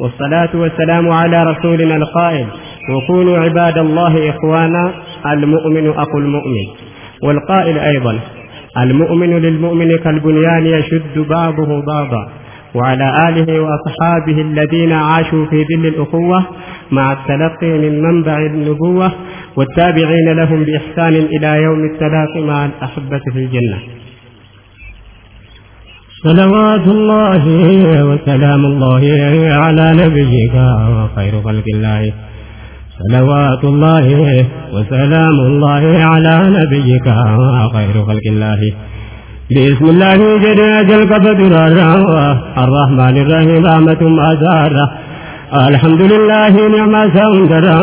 والصلاة والسلام على رسولنا القائل وكونوا عباد الله إخوانا المؤمن أخو المؤمن. والقائل أيضا المؤمن للمؤمن كالبنيان يشد بعضه بعضا. وعلى آله وأصحابه الذين عاشوا في ظل الأخوة مع التلقي من منبع النبوة والتابعين لهم بإحسان إلى يوم التلاقي مع الأحبة في الجنة. صلوات الله وسلام الله على نبيك وخير خلق الله. صلوات الله وسلام الله على نبيك وخير خلق الله. بسم الله جل جل قدر الرحمن الرحيم رحمة ما الحمد لله نعم سندرا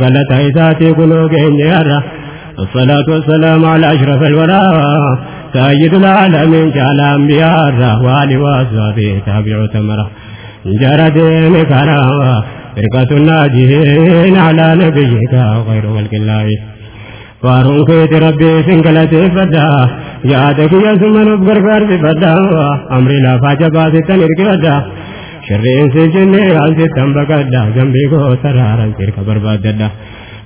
قالت عيساتي قلوب يرى. الصلاة والسلام على أشرف الورى. سيد العالمين جعل أنبياء الرهوال وأصحابه تابع تمرة. جرى كرامة فرقة الناجين على نبيك غير خلق الله. فارون كيت ربي سنكلت فدا. يادك يا سمن بغرغر بفدا أمري لا فاجبا ستن إرقدا شرين سجن عزي تنبقدا جنبي كو سرارا سيرك برباددا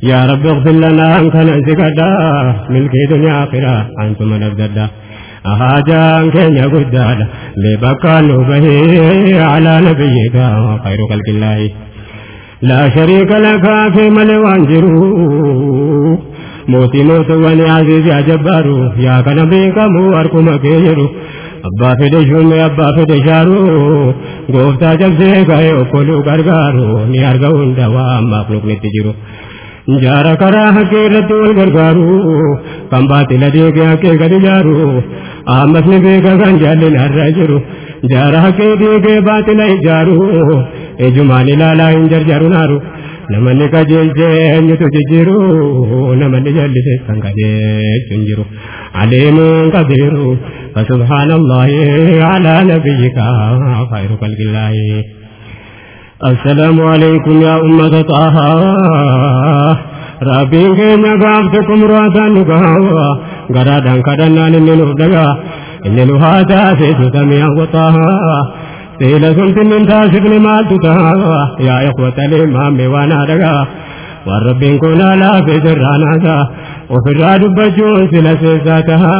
يا رب اغفر لنا أنك نسكدا ملكي دنيا آخرة أنتم نبددا أهاجان كن قدادا لبكى نوبه على نبيك خير خلق الله. لا شريك لك في ملوان جرو موتي موت وني عزيز يا جبارو يا كان بيكمو أركم كيرو أبا فدي شومي أبا فدي شارو غوفتا جبسي غايو كلو غرغارو ني أرغون دوا مخلوق نتجرو jaara karaa haqqee irratti wal gargaaru kan baatila deegee haqqee gadi jaaru ammas ni beeka kan jaalli narra jiru jaara haqqee deegee baatila ijaaru ejumaan ilaalaa hin jarjaru naaru namanni qajeelchee eenyutu jijjiiru namanni jallise kan qajeelchu hin jiru aliimuun qabiiru فسبحان الله على نبيك خير خلق الله السلام عليكم يا أمة طه. ربين كينا قابتكم راسان نقاوا قرادا كدنا ننو دقا إننو هاتا سيسو تميا وطه سيلا سلط من تاسقن مال تتها يا إخوة الإمام وأنا دقا والربين كنا لا في سرانا دا وفي الراد بجون سلا سيساتها.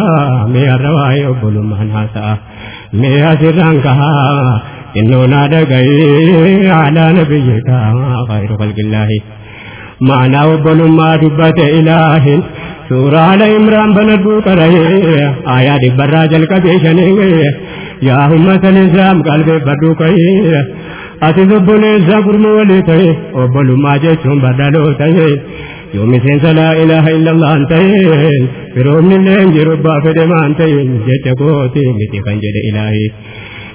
مي الرواي أبل مناسا مي أسران كها. إنه نادى على نبيك خير خلق الله. معنى وبل ما دبت إله. سورة على إمران بندو كره آيات براج الكبيشن يا أمة الإسلام قلبي بدو أتي زبون الزبر مولي وبل ما جسم بدلو تيه يوم سنس لا إله إلا الله أنتين فروم من لنجر بافد ما أنتين جتكوتي متي خنجر إلهي.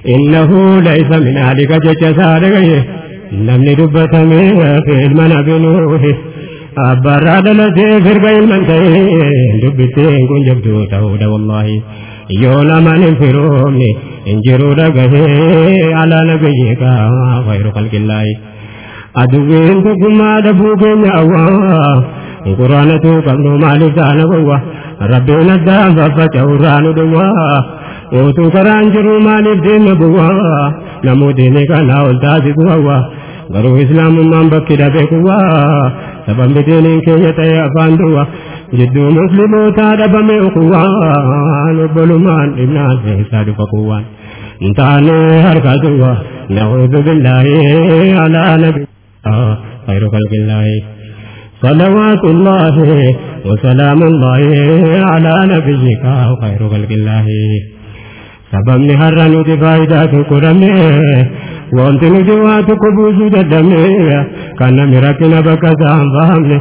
إنه ليس من أهلك جج سارغيه نمني دبتمي في المنابنوه أبرا دلتي فرق المنتهي. دبتين كن جبدو تهود والله. يولا من انفرومني انجروا لقه على نبيك خير خلق الله. أدوين تكما دبوك نعوا قرآنة قبل مالك دانوا ربنا الدام ففتحوران دوا Otuu karaan jiru maaliif deemna bu'aa namoonni kana ol taasisu hawaa garuu islaamummaan bakki dhabee kuwaa sababni diiniin keenya ta'e afaan duwaa jidduu muslimootaa dhabame kuwaan obbolummaan dhibnaan keessaa dhufa kuwaan ntaane harka duwaa na'uudhu billaahi alaa nabi khayru khalqillaahi صلوات الله وسلام الله على نبيك خير خلق الله sababni har'a nuti faayidaa tokko dhabne wanti nuti waa tokko buusuu dadhabne kan namni rakkina bakka isaan fahamne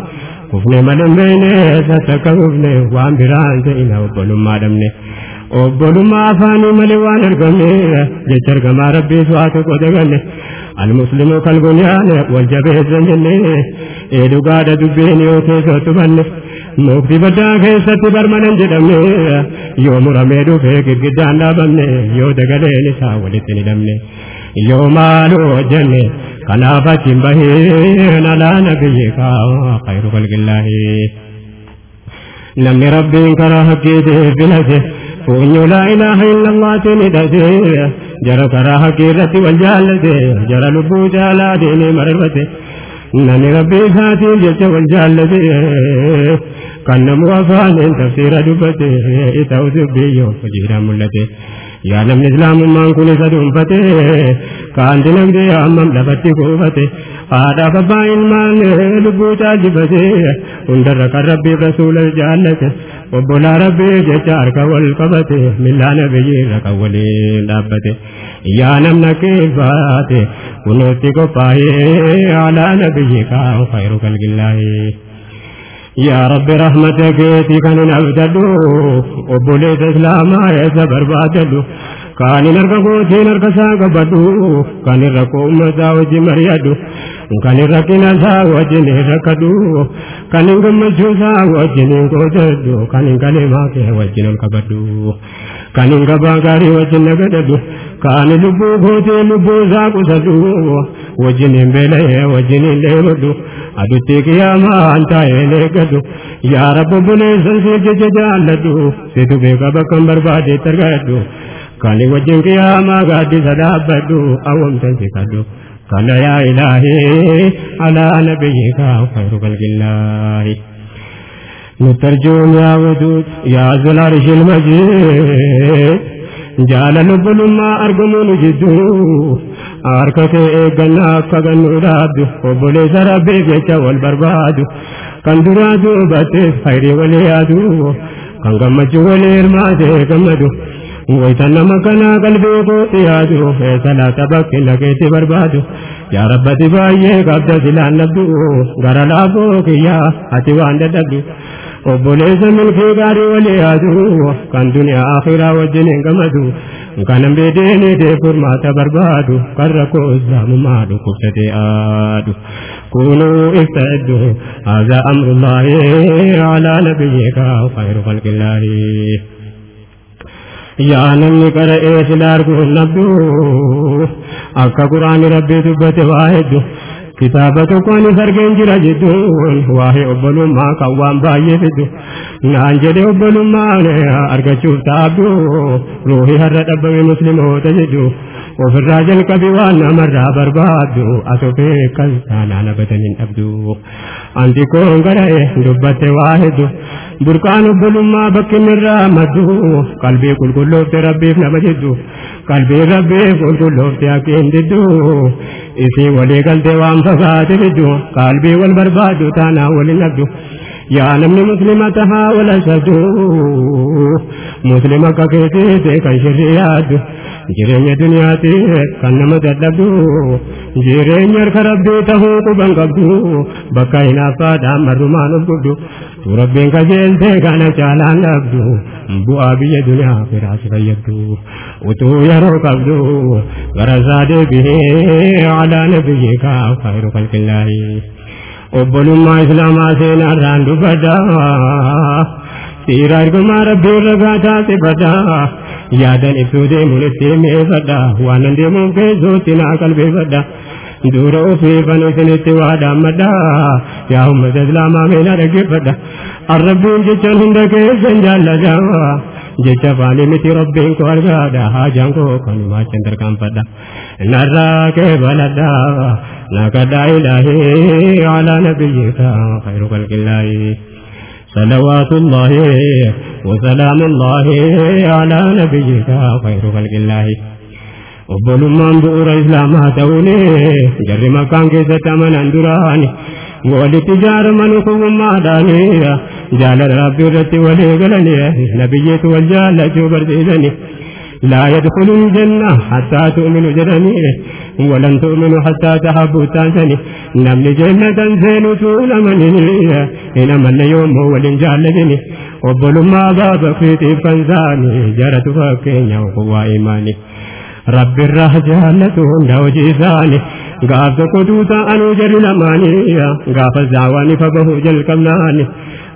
kufne malee beeyne sassakka kufne waan biraan ta'ina obbolummaa dhabne obbolummaa afaanii malee waan argamne jecha argamaa rabbiis waa tokko daganne المسلم كالبنيان والجبهة جنة إدوغاد دبين يوتيسو تبنه mukti baddaa keessatti barmanan jedhamne yoo muramee dhufee girgiddaan dhaabamne yoo dagaleen isaa walitti ni hidhamne yoo maaloo hojjenne kanaaf achiin baheen alaa nabiyyikaa khayru khalqillaahi namni rabbiin karaa hakkiitiif filate fuunyu laa ilaaha illallaatiin hidhate jara karaa haqqii irratti wal jaallate jara lubbuu caalaa deemee mararfate namni rabbii isaatiin jecha wal jaallate كان مغفان تفسير دبته إتوزب بيه فجير ملته. يعلم الإسلام من كل سدوم فته كان دنك دي أمم لفتي قوفته قاد فباين من لبوتا جبته اندرك الرب رسول الجالته. وبلا رب جتارك والقبته. من نبي لك ولين دابته. يعلم نكيفاته. ونوتك فايه على نبيك. خيرك الجلاهي يا رب رحمتك كان نبتدو وبوليت اسلاما يا بربادلو كان نرقى قوتي نرقى ساقا بدو كان نرقى أمتا وجي مريدو كان نرقى نسا وجي نرقدو كان نرقى مجوسا وجي نرقدو كان نرقى لماك وجي نرقبدو كان نرقى باقاري وجي نرقدو كان لبو قوتي لبو ساقو سدو وجي نرقى وجي نرقدو adutti qiyaamaan taa'ee eeggatu yaa rabbi buleessan si jecha jaalladhu situ beeka bakkan barbaadeetti argadhu kan wajjin qiyaamaa gaaddisa dhaabbadhu awwamtan si kadhu kana yaa ilaahee alaa nabiyyika khayru kalqillaahi نترجم يا ودود يا ذو العرش المجيد جعل لبنما أرقمون جدو harkate eeggannaa akka gannu dhaabdu obboleessa rabbii jecha wal barbaadu kan duraa duubatteef hayrii walii yaadu kan gammachuu walii hirmaatee gammadu waytan nama kanaa qalbii kootti yaadu eessa laata bakki nageetti barbaadu yaa rabbati baay'ee qabda silaan dhabdu gara laafoo kiyyaa ati waan dadhabdu obboleessa milkii gaarii walii yaadu kan duniyaa akhiraa wajjin hin gammadu kanan beedeeni dee furmaata barbaadu kan rakkoo islaamummaa dhukkubsatee aadu kunuu ibta'eddu haadha amrullaahi alaa nabiyyika khayru khalqillaahi yaa namni qara'ee sila arguun nabdu akka quraani rabbii dubbate waa heddu kitaaba tokkoon argeen jira jedhuun waa'ee obbolummaa kan waan baay'ee fiddu naan jedhe obbolummaan argachuuf taabdu. Ruuhii har'a dhabbame musliimoota jedhu. Ofirraa jalqabi waan namarraa barbaaddu. Asofee kan taanaan abataniin dhabdu. Anti koon gara'e dubbatte waa heddu. Burqaan obbolummaa bakkinirraa maddu. Qalbii qulqulloofte rabbiif nama jedhu qalbii rabbiif qulqulloofte akkiin diddu. Isii walii galtee waan fagaate fiddu qalbii wal barbaaddu taanaa waliin dhabdu namni muslima tahaa wala sabdu muslima akka keetiite kan shirri yaaddu jireenya duniyaati kan nama dadhabdu jireenya harka rabbii tahuu quban qabdu bakka hinaaffaadhaan marrumaan of gubdu rabbiin kajeelte kana caalaan dhabdu bu'aa biyya duniyaa firaasi fayyaddu utuu yeroo qabdu gara isaa deebihee وبنما اسلام آسینا راندو بدا سیرار گمار بیو لگا جاتے بدا یادن سودے ملتے میں بدا وانند ممکن زوتنا دور مدا یا ہم بدا الربین جچن jecha faanii miti rabbiin koo argaadha haajaan koo kanumaa chan tarkaanfadha narraa kee baladha nakadhaa ilaahii alaa nabiyyika khayru khalqillaahi صلوات الله وسلام الله على نبيك خير خلق الله obbolummaan bu'uura islaamaa ta'uuni jarri makkaan keessatti amanan duraani walitti ijaaraman kuwwummaadhaani irratti walii galani nabiyyeetu wal jaallachuu barsiisani لا يدخل الجنة حتى تؤمنوا جدني ولن تؤمنوا حتى تحبوا تانسني نمني جنة زين طول مني إن من يوم هو وبل ما باب في فانزاني جرت فكين وقوى إيماني رب الراه جالة دوجي ثاني غاف قدوتا أنو جر لماني غاف الزعواني فبه جل كمناني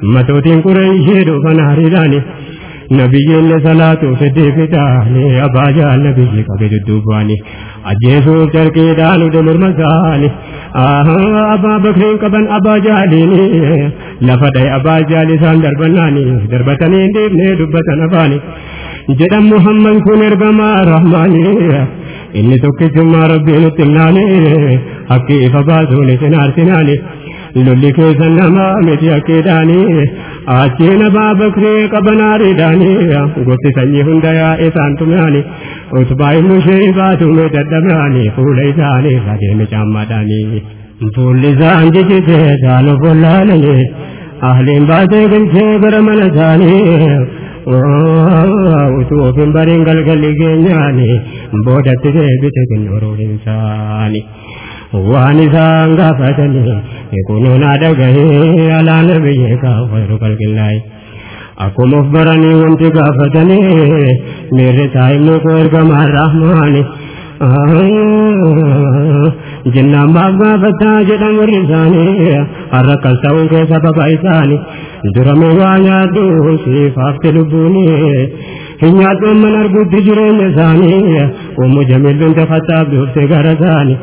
Matootiin Qureeshii dhufan hariidhaani. Nabiyyiin salaatu fedhii fidhaani abbaa jaalabiyyi qabe dudduubaani. Ajjeesuuf carqiidhaan udumur masaani. Abbaa bakriin qaban abbaa jaaliini. Lafa dha'e abbaa jaali isaan darbannaani. Darbatanii hin deebnee dubbatan afaani. jedhan muhammad kun ergamaa rahmaanii inni tokkichummaa rabbii nutti himnaanii haqqi ifa baasuun isin arsinaanii. Lolli keessan namaa miti akkiidhaani achiin abaa bakree qabanaariidhaani gosti sanyii hunda yaa'e isaan tumeani utubaa ilmu ishee baatume dadhabaani fuula isaanii irraa deeme caammaadhaani fuulli isaan jijjitee saaloo follaalanii ahliin baatee galchee gara mana isaanii utuu ofin bariin galgalli keenyaani boodatti deebite kinnooruu insaani baranii wanti gaafatanii miirri taa'imni koo ergamaan rahmaani jennaan maaf gaafataa jedhan warri isaanii har'a akkas ta'uun keessa baba isaanii durame waa nyaadhu siifaafte lubbuuni hin nyaadhu amman argutti jireenya isaanii umu jamilluun tafattaaf dhuftee gara isaanii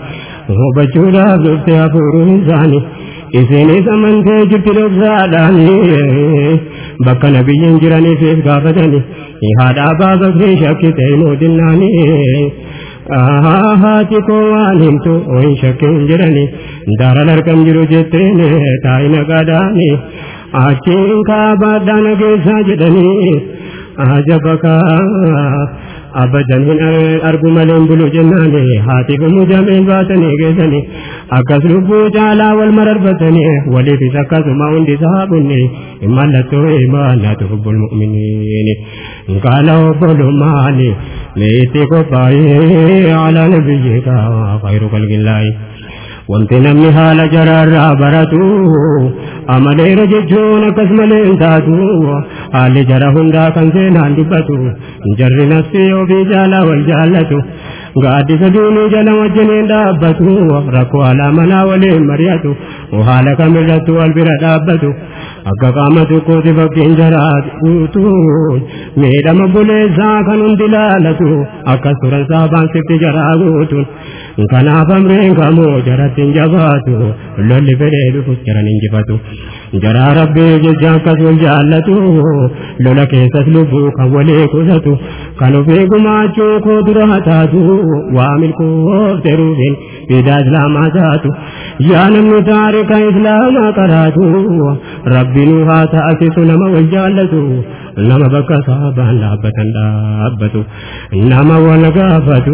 jirti dhoksaadhaanii bakka nabiyyiin jiraniifis gaafatanii haadha abbaa bakrii shakkite mootinnaanii haati koo waan himtu oyin shakkin jedhani daaran argam jiru jetteen taa'ina qaadhaani achiin kaabaadhaan geessaa jedhanii ajabakaa abadan hin argu maleen bulu jennaani haati fi mujameen baatanii geessanii akkas lubbuu caalaa wal mararfatanii waliifis akkasuma hundi saabunni mallattoo imaanaatu hubbul mu'miniini qaala obbolummaani meetti qophaa'ee alaa nabiyyika khayru qalqillaayi wanti namni haala jaraarraa baratu amaleera jechuun akkas malee hin taatu haalli jara hundaa kan seenaan dubbatu jarri nafsi ofii jaalaa wal jaallatu gaaddisa duunii jala wajjiniin dhaabbatu rakkoo haala manaa waliin mari'atu haala kamirrattu wal bira dhaabbatu akka qaama tokkooti fakkiin jaraa guutuun miidhama buleessaa kan hundi laalatu akkas turan saabaan sitti jaraa guutuun kanaaf amreen kamoo jaratti hin jabaatu lolli fedhee dhufus jaran injifatu jaraa rabbii jecha akkas wal jaallatu lola keessas lubbuu kan walii qusatu kan ofii gumaachuu koo dura hataatu waa milkoofte ruufin ዒዳ እስላም አዛቱ ጃንን ታሪከ እስላም ቀራቱ ረቢኑ ሀታአሲሱ ነመ ወጃለቱ ነመ በከሳ ባን ዳበተን ዳበቱ ነመ ወልጋፈቱ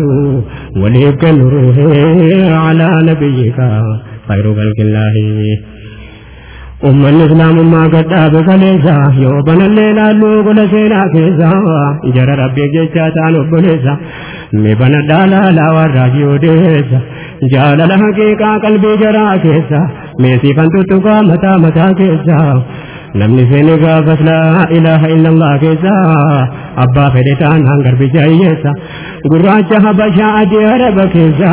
ወሊፍ ከኑሩሄ አላ ነቢይካ خير خلق الله أمة الإسلام ما قد أبك ليسا يوبنا الليل اللوغ لسينا كيسا جرى ربي جيشا تانو بليسا میں بن ڈالا لاوا راجیو دیسا، جالا لہا کے کا قلبی جرا کیسا، میں سیفن تو تکا متا متا کیسا۔ نمنی سے نگا فسلا الہ الا اللہ کیسا، ابا فیدتان ہنگر بھی جائیے سا گراچہ بشا دی عرب کیسا،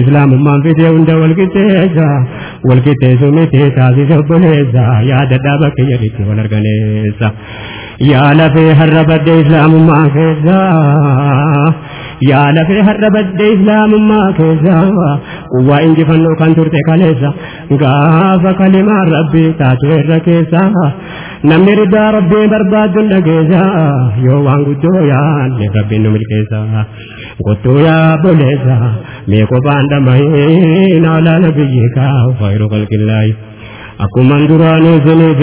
اسلام امان فی دے اندہ والکتے سا والکتے سمیتے تازی سبنے سا یاد دابا کی یریتی والرگنے سا یا لفی حربت اسلام امان فی yaa lafee har'a badde islaamummaa keessa. Quwwaa injifannoo kan turte kaleessa. Gaafa kalimaan rabbii taatu irra keessa. Namni ridaa rabbii barbaadduun dhageessa. Yoo waan guddoo yaadne rabbiin nu milkeessa. Gottuu yaa boleessa. Mee kophaan dhamahin alaa nabiyyiika fayru qalqillaayi. Akkuman duraanii siniif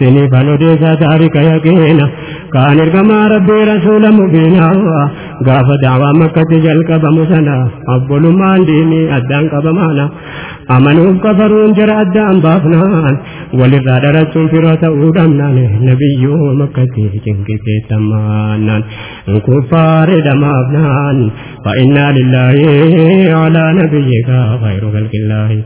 hime kana siniifan odeessaa taarika yaqiina kaan ergamaa rabbii rasuula mubiina gaafa daawaa makkatti jalqabamu sana obbolummaan diinii addaan qabamaana amanuuf kafaruun jara addaan baafnaan walirraa dhalachuun fira ta'uu dhabnaan nabiyyuu makkatti cinqiteettamaannaan kuffaare dhamaafnaan fa'innaa lillaahi alaa nabiyyika khayru khalqillaahi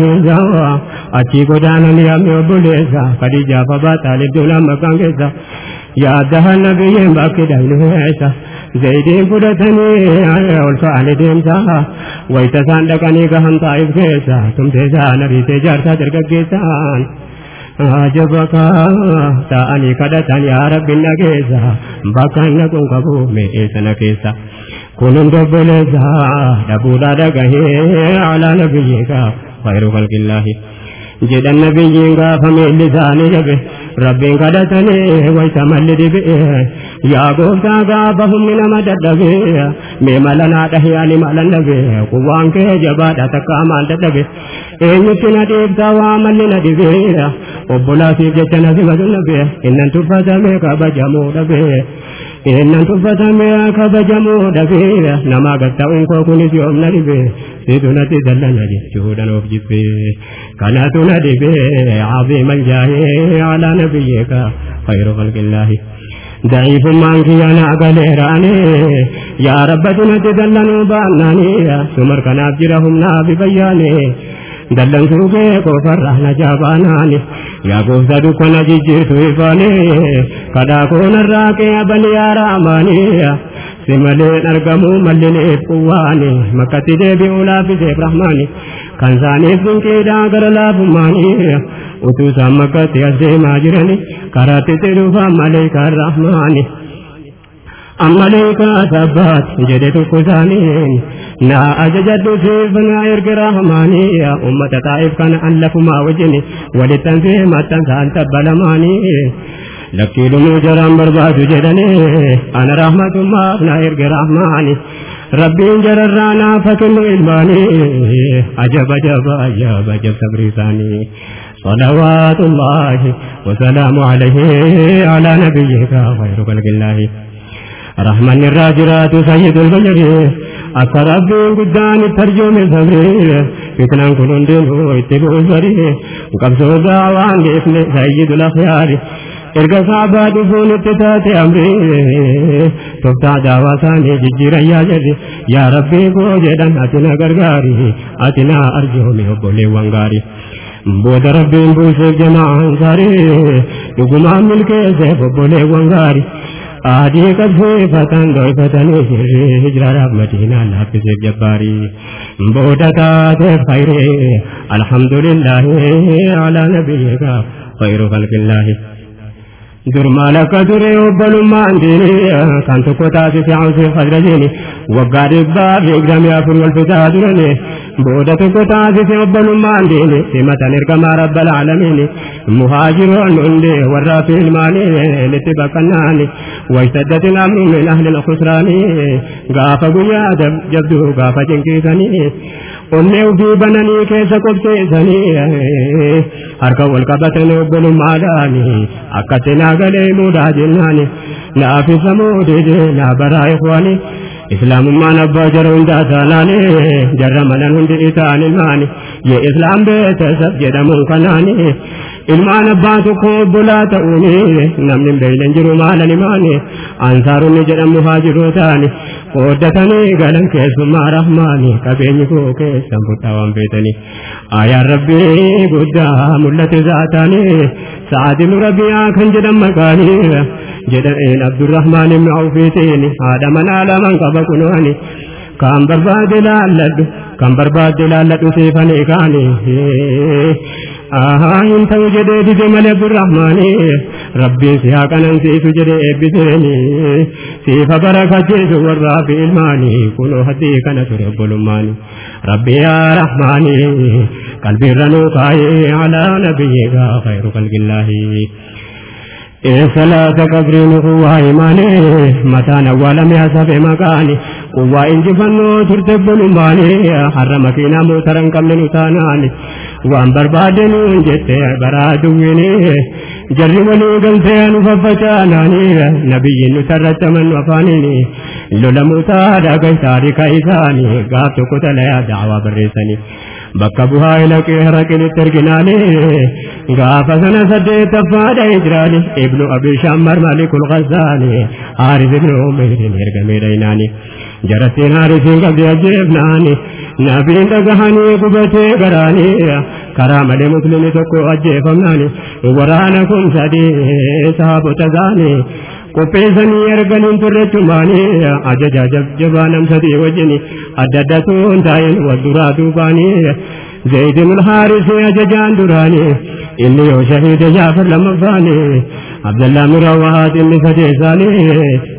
keessa achii godaanan yaamni obboleessa Khadiijaaf abbaa Taalib duulaan makkaan keessa yaaddahan nabiyyeen bakki dhabnu keessa Zayidiin fudhatanii ol ka'anii deemsa wayita isaan dhaqanii gahan taa'if keessa tumtee isaan ariitee jaarsaa dargaggeessaan ajabaka ta'anii kadhatan yaa rabbi na keessa bakka na kun qabu mee sana keessa kun hunda obboleessa dhabuudhaa dhagahee alaa nabiyyeeka khayru khalqillaahi jedhan nabiyyiin rabbiin kadhatanii wayta malli dhibe yaa gooftaa gaafa humni nama dadhabe mee mala naa dhahiyaani malan dhabe kuwaan kee jabaadha takka maal dadhabe eenyutti na dhiibtaa waa malli na dhibe obbolaasiif jecha na simatu dhabe innan tuffatame kabajamuu dhabe innan tuffatame kabajamuu dhabe namaa gatta'uun koo kunis yoom na dhibe situ natti dallana jechuudhaan of jibbe kanatu na dhibe caziiman jaahee alaa nabiyyeeka khayru khalqillaahi ضعيفمان كيانا أقليراني يا رب دنت دلنوا باناني سمر كناب جرهم نابي بياني دلن سوكي كفر رحنا جاباناني يا قوزا دكنا جيجيتو إفاني كدا كون الراكي أبني يا راماني simaleen argamu mallineef quwwaani makkatti deebi'uu laaffiseef rahmaani kan isaaniif dinqiidhaa gara laafummaanii utuu isaan makkatti as deemaa jirani karaatti itti dhufan maleekaan rahmaani ammaleekaa sabbaat jedhe tokko isaaniin naa ajajadhu siif naa erge rahmaanii ummata taa'eef kana an lafumaa wajjini walittan fi maxxansaan tabbalamaanii lakkii dhumuu jaraan barbaadu jedhanii ana rahmatummaaf na erge rahmaani rabbiin jararraa naaf kennu ilmaanii ajab ajab ajab ajab sabri isaanii صلوات الله وسلام عليه على نبيك خير خلق الله رحمان راج رات سید البجرے اثر اب الراجرات سيد البشر أسرب قدان الترجم الزبرير فتنان كنون دينه اتبعوا الزرير وقبسوا دعوان باسم سید الاخیار. ارگا صعبات فون تے امری. تبتا دعوا سانی ججی ریا جدی یا ربی کو جیدن اتنا گرگاری. اتنا ارجو میں بولے وانگاری. بود ربی بوسے جماعان ساری لگمان ملکے سے بولے وانگاری. آدی کبھی ہوئے فتن دو فتن ہجرار مدینہ نافی سے جباری بودتا دے خیرے، الحمدللہ علی نبی کا خیر خلق اللہ۔ درمالا كدري وبلو ما عندي كانت كوتاتي في عوزي خدرجيني وقاري بابي اقدامي افر والفتادرني بودة كوتاتي في عبلو ما عندي في متنر كما رب العالمين. مهاجرون عندي ورافي الماني. لتبقناني واشتدت الأمر من أهل الخسراني قافة قيادة جبدو قافة جنكيزني onnee ufii bananii keessa qobseessanii harka wal qabatanii obbolummaadhaani akkatti naa galee muudaa jennaani naafisa muudide naa baraa ikwaani islaamummaan abbaa jara hundaa taanaani jarra malan hundi itaan ilmaani ye islaam beetasab jedhamuun kanaani ilmaan abbaa tokko obbolaa ta'uuni namni hin beeyne jiru maalan imaani ansaaronni jedhamu haajirootaani qooddatanii galan keessummaa rahmaani qabeenyi koo keessan fudhaa waan feetanii ayaan rabbii guddaa mul'ate zaataani sa'aadinu rabbiyaa kan jedhan maqaanii jedhan abdurrahmaan ibnu awfiitiin haadha manaa laman qaba kunoani kan barbaade laalladhu kan barbaade laalladhu seefanii kaanii malee abdurrahmaani rabbiin si haa qanansiisu jedhee eebbiseeni siifa barakacheessu warraa fi ilmaanii kunoo haddii kana ture obbolummaani rabbi yaa rahmaani qalbiirra nuu kaayee alaa nabiyyiika khayru qalqillaahi صلاة قبرين قوة إيماني متى نوالا مياسف مكاني قوة إنجفنو ترتب نماني حرم كينا موترن قبل نتاناني وان بربادنو جت برادويني جري ولي قلتين ففتاناني نبي نترت من وفانيني لولا موتا داقي تاريك إيساني قابتو قتل يا دعوة بريساني bakka buhaa ilaqee haraqinitti arginaani gaafa sana saddeettaffaadha hijraani ibnu abishaan marmalikul qasaani haaris ibnu umeyrin ergameedha inaani jarattiin haarisiin qabdi ajjeefnaani nabiin dhagahanii gubatee garaani karaa malee muslimni tokko ajjeefamnaani waraana kun sadii sahabota zaani qopheessanii erganiin turrechumaanii ajaja jabaa nam sadii wajjini adda addatuun taa'in wal duraa duubaanii زيد بن الحارث أججان دراني إني يو شهيد جعفر لما فاني عبد الله من رواحات إني سديساني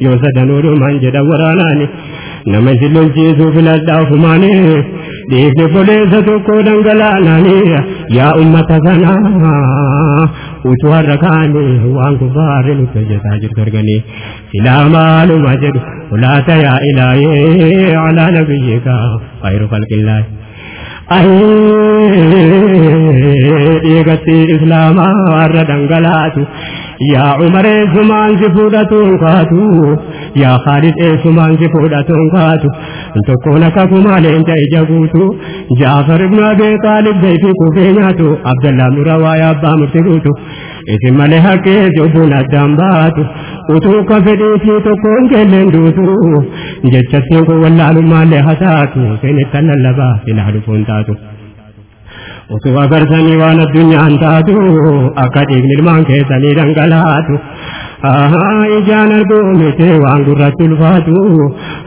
يو سدنور من جد وراناني nama si lolchiisuuf filadhaa ofumaanii dhiifni boleessa tokko dhangalaananii yaa ummata sanaa utuu har'a kaanii waan gubbaarri nutti hojjetaa jirtu arganii silaa maaluma jedhu ulaata yaa ilaahee alaa nabiyyika khayru khalqillaahi dhiigatti islaamaa warra dhangalaatu kaatu yaa khaalid eessumaan si fudhatuun kaatu tokkoon akka kumaaleen ija guutu jaafar ibnu abee taalib zaytii kufee nyaatu abdallaa nura waa'ee abbaa murti guutu isin malee haqqee cubbuun addaan baatu utuu ka fedhiitii tokkoon keelleen duutu jechattiin kun wallaalumaallee hataatu seenettan lallabaa ilaalu foon taatu. Utuu agartanii waan addunyaan taatu akka dhiigni ilmaan keessanii dhangalaatu. ijaan arguu miti waan gurratti ulfaatu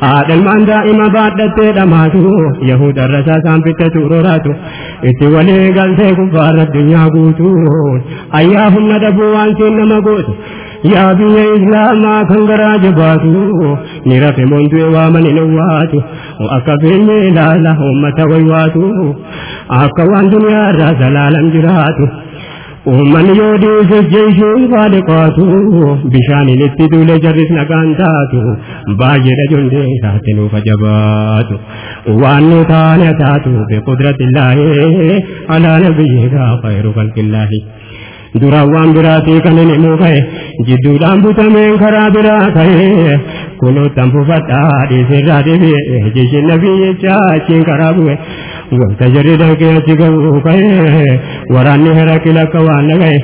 haadha ilmaan daa'ima baadhattee dhamaatu yahudarra saasaan fittetu roraatu itti walii galtee gubbaarra addunyaa guutu ayyaa humna dhabuu waan siin nama gootu yaa biyya islaamaa kan garaa jabaatu ni rafe mondu'e waamani nowwaatu akka beenye ilaala ummata waywaatu akka waan duniyaarraa salaalam jiraatu Uummanni yoo dhiisuuf jechuun faale qaatu bishaaniin itti duule jarris nagaan taatu baay'eedha jondee isaatti nuuf ajabaatu waan nu taane taatu duraan waan biraatii kan inni muufa'e jidduudhaan butameen karaa biraa ka'e kunuuttan buufadhaa dhiisirraa deebi'e jishin nabiyyicha achiin karaa bu'e wanta jarri dhaqee achi ga'uu ka'e waraanni herakil akka waan dhaga'e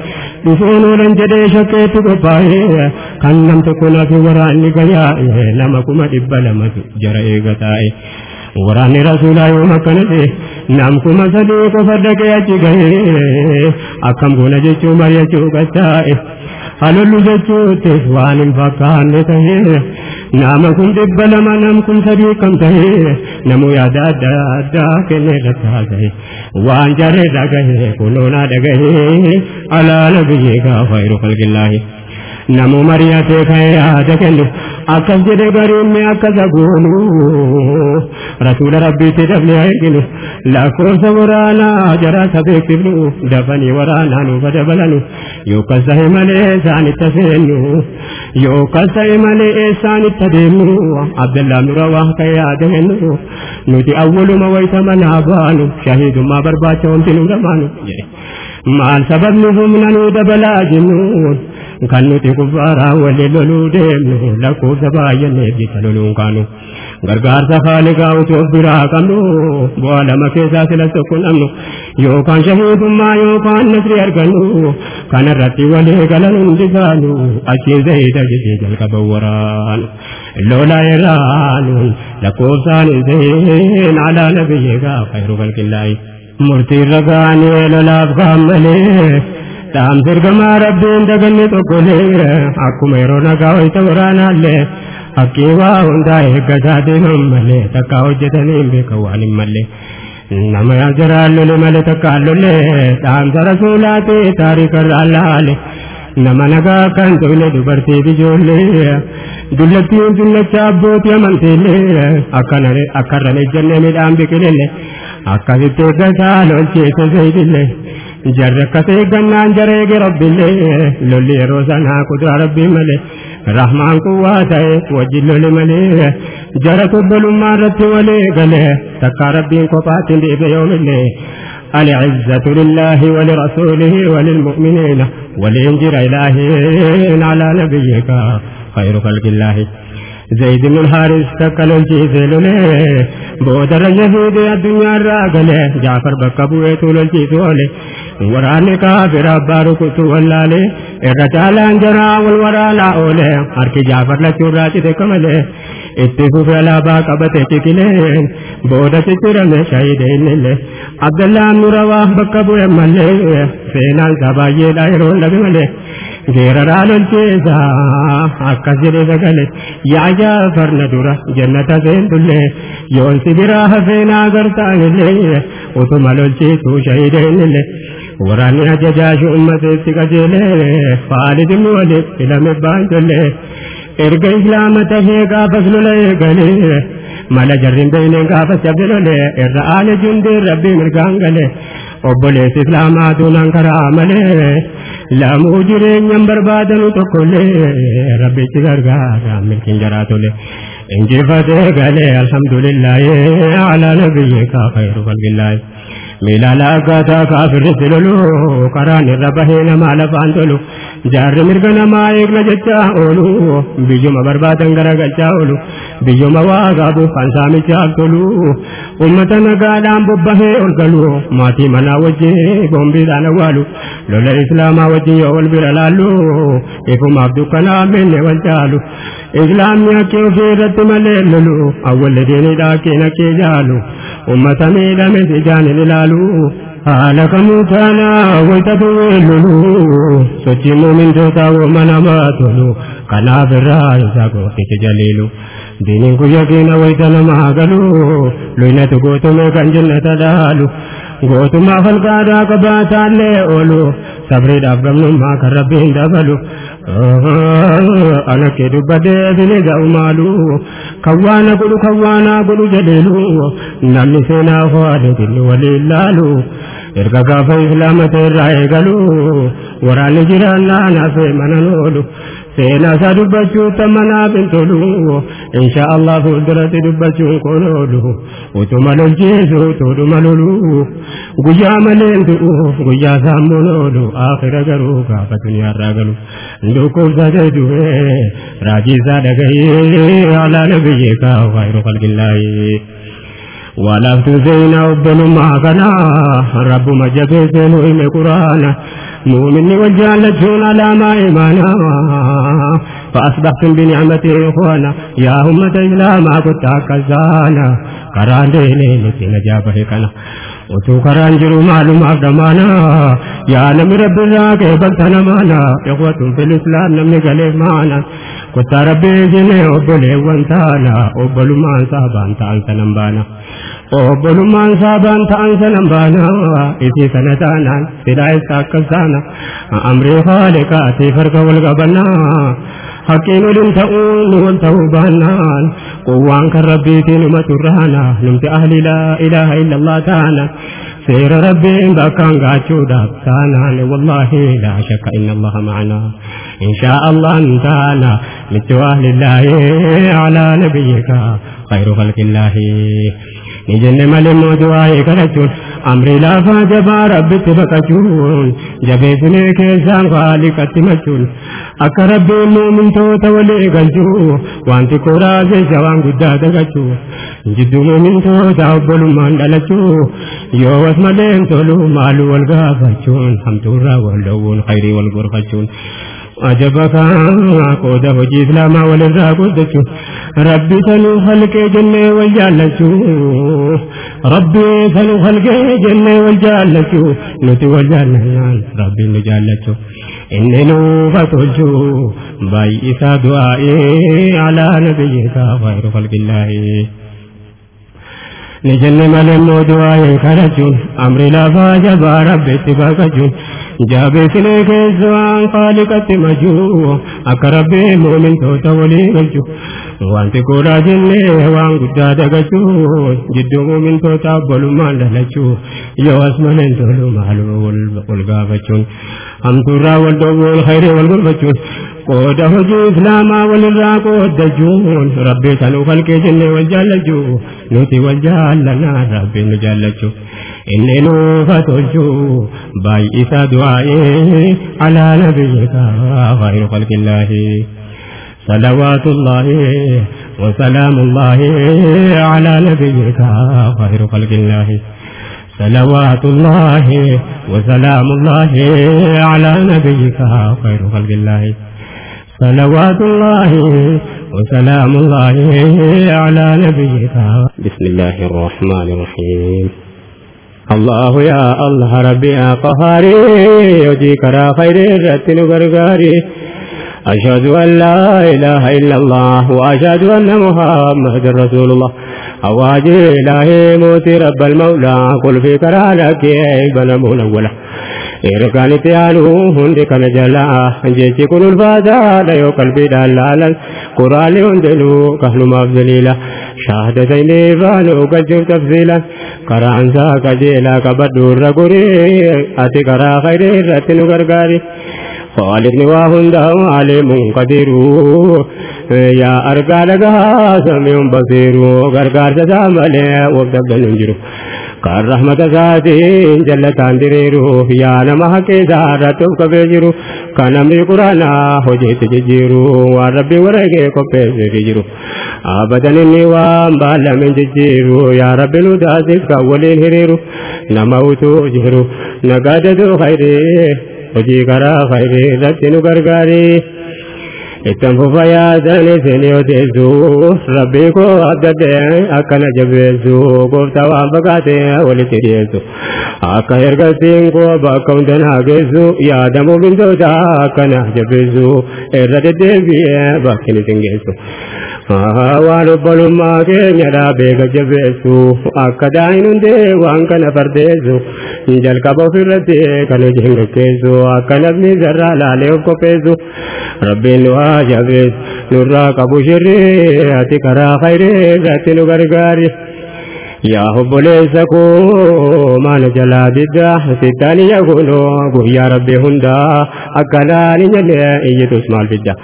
dhufuun oolan jedhee shakkeetti qophaa'e kan nam tokko nafi waraanni gayaa'e nama kuma dhibba lamatu jara eega taa'e. Waraanni rasuulaa yoom akkanate nam kuma sadii qofa dhaqee achi gahee akkam goona jechuu mari'achuu qachaa'e halollu jechuutti waan hin fakkaanne tahee nama kun dhibba lama nam kun sadii kam tahee namu yaada adda addaa kenne irratti haasa'e waan jaree dhagahee kunoonaa dhagahee alaala biyyee gaafa yeroo kalqillaahe. Namu mari'atee ka'ee yaada kennu akkas jedhe gariinni akkasa goonu rasuula rabbiitti dhabne eeginu lakkoofsa waraanaa jaraasa beeksifnu dafanii waraanaa nuufa dabalanu yookas ta'e malee isaanitti seennu yookas ta'e malee eessaanitti adeemnu abdallaa nura waan ka'e yaada kennu nuti awwaluma wayita manaa baanu shahiidummaa barbaacha wanti nu dhamaanu maal sababni humna nu dabalaa jennuun kan nuti kubbaaraa waliin loluu deemnu lakkoofsa baay'annee bita loluun kaanu gargaarsa faaligaa utuu of biraa qabnu bu'aa lama keessaa sila tokko namnu yookaan shahiidummaa yookaan nasri argannu kanarratti walii galan hundi isaanu achiin zayita gisee jalqaba waraanu lola irraanu lakkoofsaan zeen alaa nabiyyeegaa khayru kalqillaayi murtiirra gaanii lolaaf kaan malee Nagaa wayita waraanaallee haqqii waa hundaa eeggataa deeman malee takka hojjetanii hin beekan waan hin malle. Nama jaraan lole malee takka lolle dhaamsa rasuulaati taarikarraa laale. Nama nagaa kan tole dubartii ijoollee dullattiin dullacha abbootii amantiillee akkarran ejjannee midhaan biqilille akkasitti eeggataa lolcheessa zayidillee. Jarri akkas eeggannaan jara eege rabbillee lolli yeroo sanaa kuduraa rabbii malee rahmaan quwwaa ta'e wajjin lole malee jara tobbalummaa irratti walee galee takkaa rabbiin kophaatti dhiibe yoomillee العزة لله ولرسوله وللمؤمنين ولينجر إلهين على نبيك خير خلق الله زيد بن الحارث تكل الجيزل بودر يهود دنیا راگلے جعفر بكبو يتول الجيتول وراني كافر أبارو كتو واللالي الرجال انجرا والورا اولے أولي أركي جعفر لچوراتي تكملي اتفو فلا باقبت تكلي بودة تكرم شهيدين للي عبدالله نرواه بكبو يمالي فينال تبايي لا يرون لبي ملي الجيزة أكثر ذكال يا جافر ندرة جنة زين دلي يونسي براها فين أغرطان اللي وثمال الجيسو شهيدين اللي وراني أججاش أمتي سكجيلي خالد مولد إلى مبان دلي إرقى إسلامته قابس للي قلي مالا جرين بينين قابس يبدلولي إرقى آل جندي ربي مرقان قلي ಒಬ್ಬಳೆ ಸಿಸ್ಲಾಮಾದು ನಂಕರ ಆಮಲೆ lamuu jireenyan barbaadanu tokkollee rabbichi gargaara milkiin jaraa tole injifatee galee alhamdulillaahi alaa nabiyyika khayru khalqillaahi miilaala akkaataa kaafirritti lolu karaan irra bahee namaa lafaan tolu jaarri mirga namaa eegna jechaa oolu biyyuma barbaadan garagalchaa oolu biyyuma waa qaabuuf kan saamichaaf tolu ummata nagaadhaan bobbahee ol galu maatii manaa wajjin boombiidhaan awwaalu lola islaamaa wajjin yoo wal bira laallu ifumaaf dukkanaa menne wal caalu islaamni akkee ofii irratti malee lolu awwalle diinidhaa akkeen akkee jaalu ummata miidhame ijaanin ilaalu Haala taanaa wayitatu weellolu sochii muummintootaa uumamaa tolu kanaaf irraa isaa gooticha jaliilu diiniin kun yookiin wayita namaa galu loynatu gootumee kan jannata dhaalu gootumaa falqaadaa qabaataallee oolu sabriidhaaf gamnummaa kan rabbiin dabalu anakkee dubbadee bine ga'u maalu kan waana godhu kan waanaa godhu jedheelu namni seenaa ho'aadhe dinni waliin laalu. Erga gaafa islaamata irraa eegalu waraanni jiraannaa naafee manan oolu seenaa isaa dubbachuu tamanaaf hin tolu insha allah fuulduratti dubbachuun kun oolu utuma lolchiisu tuudhuma lolu guyyaa maleen du'u guyyaa saammuun oolu aakhira garuu gaafa duniyaarraa galu dhukkubsatee du'e raajii isaa dhagahee alaa nabiyyeekaa khayru khalqillaahi walaaftu seenaa obbolummaa kana rabbuma jabeessee nu hime quraana mu'minni wal jaallachuun alaamaa imaanaa فأصبحتم بنعمته إخوانا يا أمة إسلاما كنت أكزانا كران ديني نتي نجابه كنا وتو كران جرو معلوم أقدمانا يا نمي رب الراك بلتنا مانا إخوة في الإسلام نمي قليل معنا كنت ربي جني أبلي وانتانا أبلو ما صابان تانسا نمبانا. obbolummaan saabaan ta'an sanan baana isii sana taanaan sidaa isa akkasaana amrii haaliqaatiif harka wal qabannaa nu wal ta'uu baannaan quwwaan kan rabbiitiin numa turraana numti ahli laa ilaaha illallah taana seera rabbiin bakkaan gaachuudhaaf taanaan wallaahi laa shakka inna allaha ma'anaa إن شاء الله تعالى مت أهل الله على نبيك خير خلق الله نجن مل موضوعي كرچون amri laafaa jabaa rabbitti baqachuun jabeessinee keessaan haaliqatti machuun akka rabbiin muumintoota walii galchuu waan xiqqoo raaseessa waan guddaa dagachuu jidduu muumintoota obbolummaan dhalachuu yoo was malee hin tolu maaluu wal gaafachuun hamtuurraa wal dhowwuun khayrii wal gorfachuun ajaba kaa qooda hojii islaamaa walirraa goddachuun rabbi sanuu halkee jennee wal jaallachuu rabbi sanuu halqee jennee wal jaallachuu nuti wal jaallannaan rabbiin nu jaallachuu inni nuufa tolchuu baay'isaa du'aa'ee alaa nabiyyika khayru khalqillaahi ni jenne malee immoo du'aa'ee kadhachuun amri lafaa jabaa rabbitti baqachuun jaabeessinee keessa waan qaaliqatti majuu wanti godhaa jennee waan guddaa dagachuu jidduu muumintoota obbolummaan dhalachuu yoo as maleen tolu maaloo wal gaafachuun hamtuurraa wal dhowwuun khayrii wal gorfachuun qooda hojii islaamaa walirraa qoodachuun rabbii sanuu halqee jennee wal jaallachuu nuti wal jaallanaa rabbiin nu jaallachuu inni nuufa tolchuu baay'isa du'aa'ee alaa nabiyyika khayru khalqillaahi صلوات الله وسلام الله على نبيك خير خلق الله. صلوات الله وسلام الله على نبيك خير خلق الله. صلوات الله وسلام الله على نبيك. بسم الله الرحمن الرحيم. الله يا الله ربي يا قهاري يجي كرا خير رتن غرغاري أشهد أن لا إله إلا الله وأشهد أن محمد رسول الله أواجه إلهي موتي رب المولى قل في كرا لك بنا منولا إركان تيانو هندي كان جلا جيتي كن الفادا لا يو قلبي دالالا قرآن هندلو كهل مفزليلا شهادتين فانو قجو تفصيلا كرا أنسا كجيلا كبدو الرقوري أتي كرا خير رتن غرغاري خالقني وهنده عليم قدير يا أرقى لقها سميع بصير غرغار تسامل وابتقى ننجر kan rahmata isaatiin jallataan diriiru yaa nama haqee isaarrattuuf qabee jiru kan namni quraanaa hojiitti jijjiiru waan rabbi wareegee qopheessee jiru abadan inni waan baalamin jijjiiru yaa rabbi nu taasif kan waliin hiriiru فجی کرا خیر عزت نگرگاری اتن ففیا دن سنیو تیزو ربی کو عبدت اکن جبیزو گفتا وان بکاتے اولی تیریزو آکا ارگسین کو باکم دن آگیزو یادمو بندو تا اکن جبیزو ارد دیوی باکنی سنگیزو bintoota akkana jabeessu irra deddeebi'ee bakkin isin geessu. waan obbolummaa keenya dhaabee gajjabeessu akka daahin hundee waan kana fardeessu jalqaba ofirratti kan hojiin gaggeessu akka namni sarraa laalee of qopheessu rabbiin nu yaa obboleessa koo maana jalaa didda sittaan iyya kunoo guyyaa rabbii hundaa akkanaan jenne iyyitus maal fidda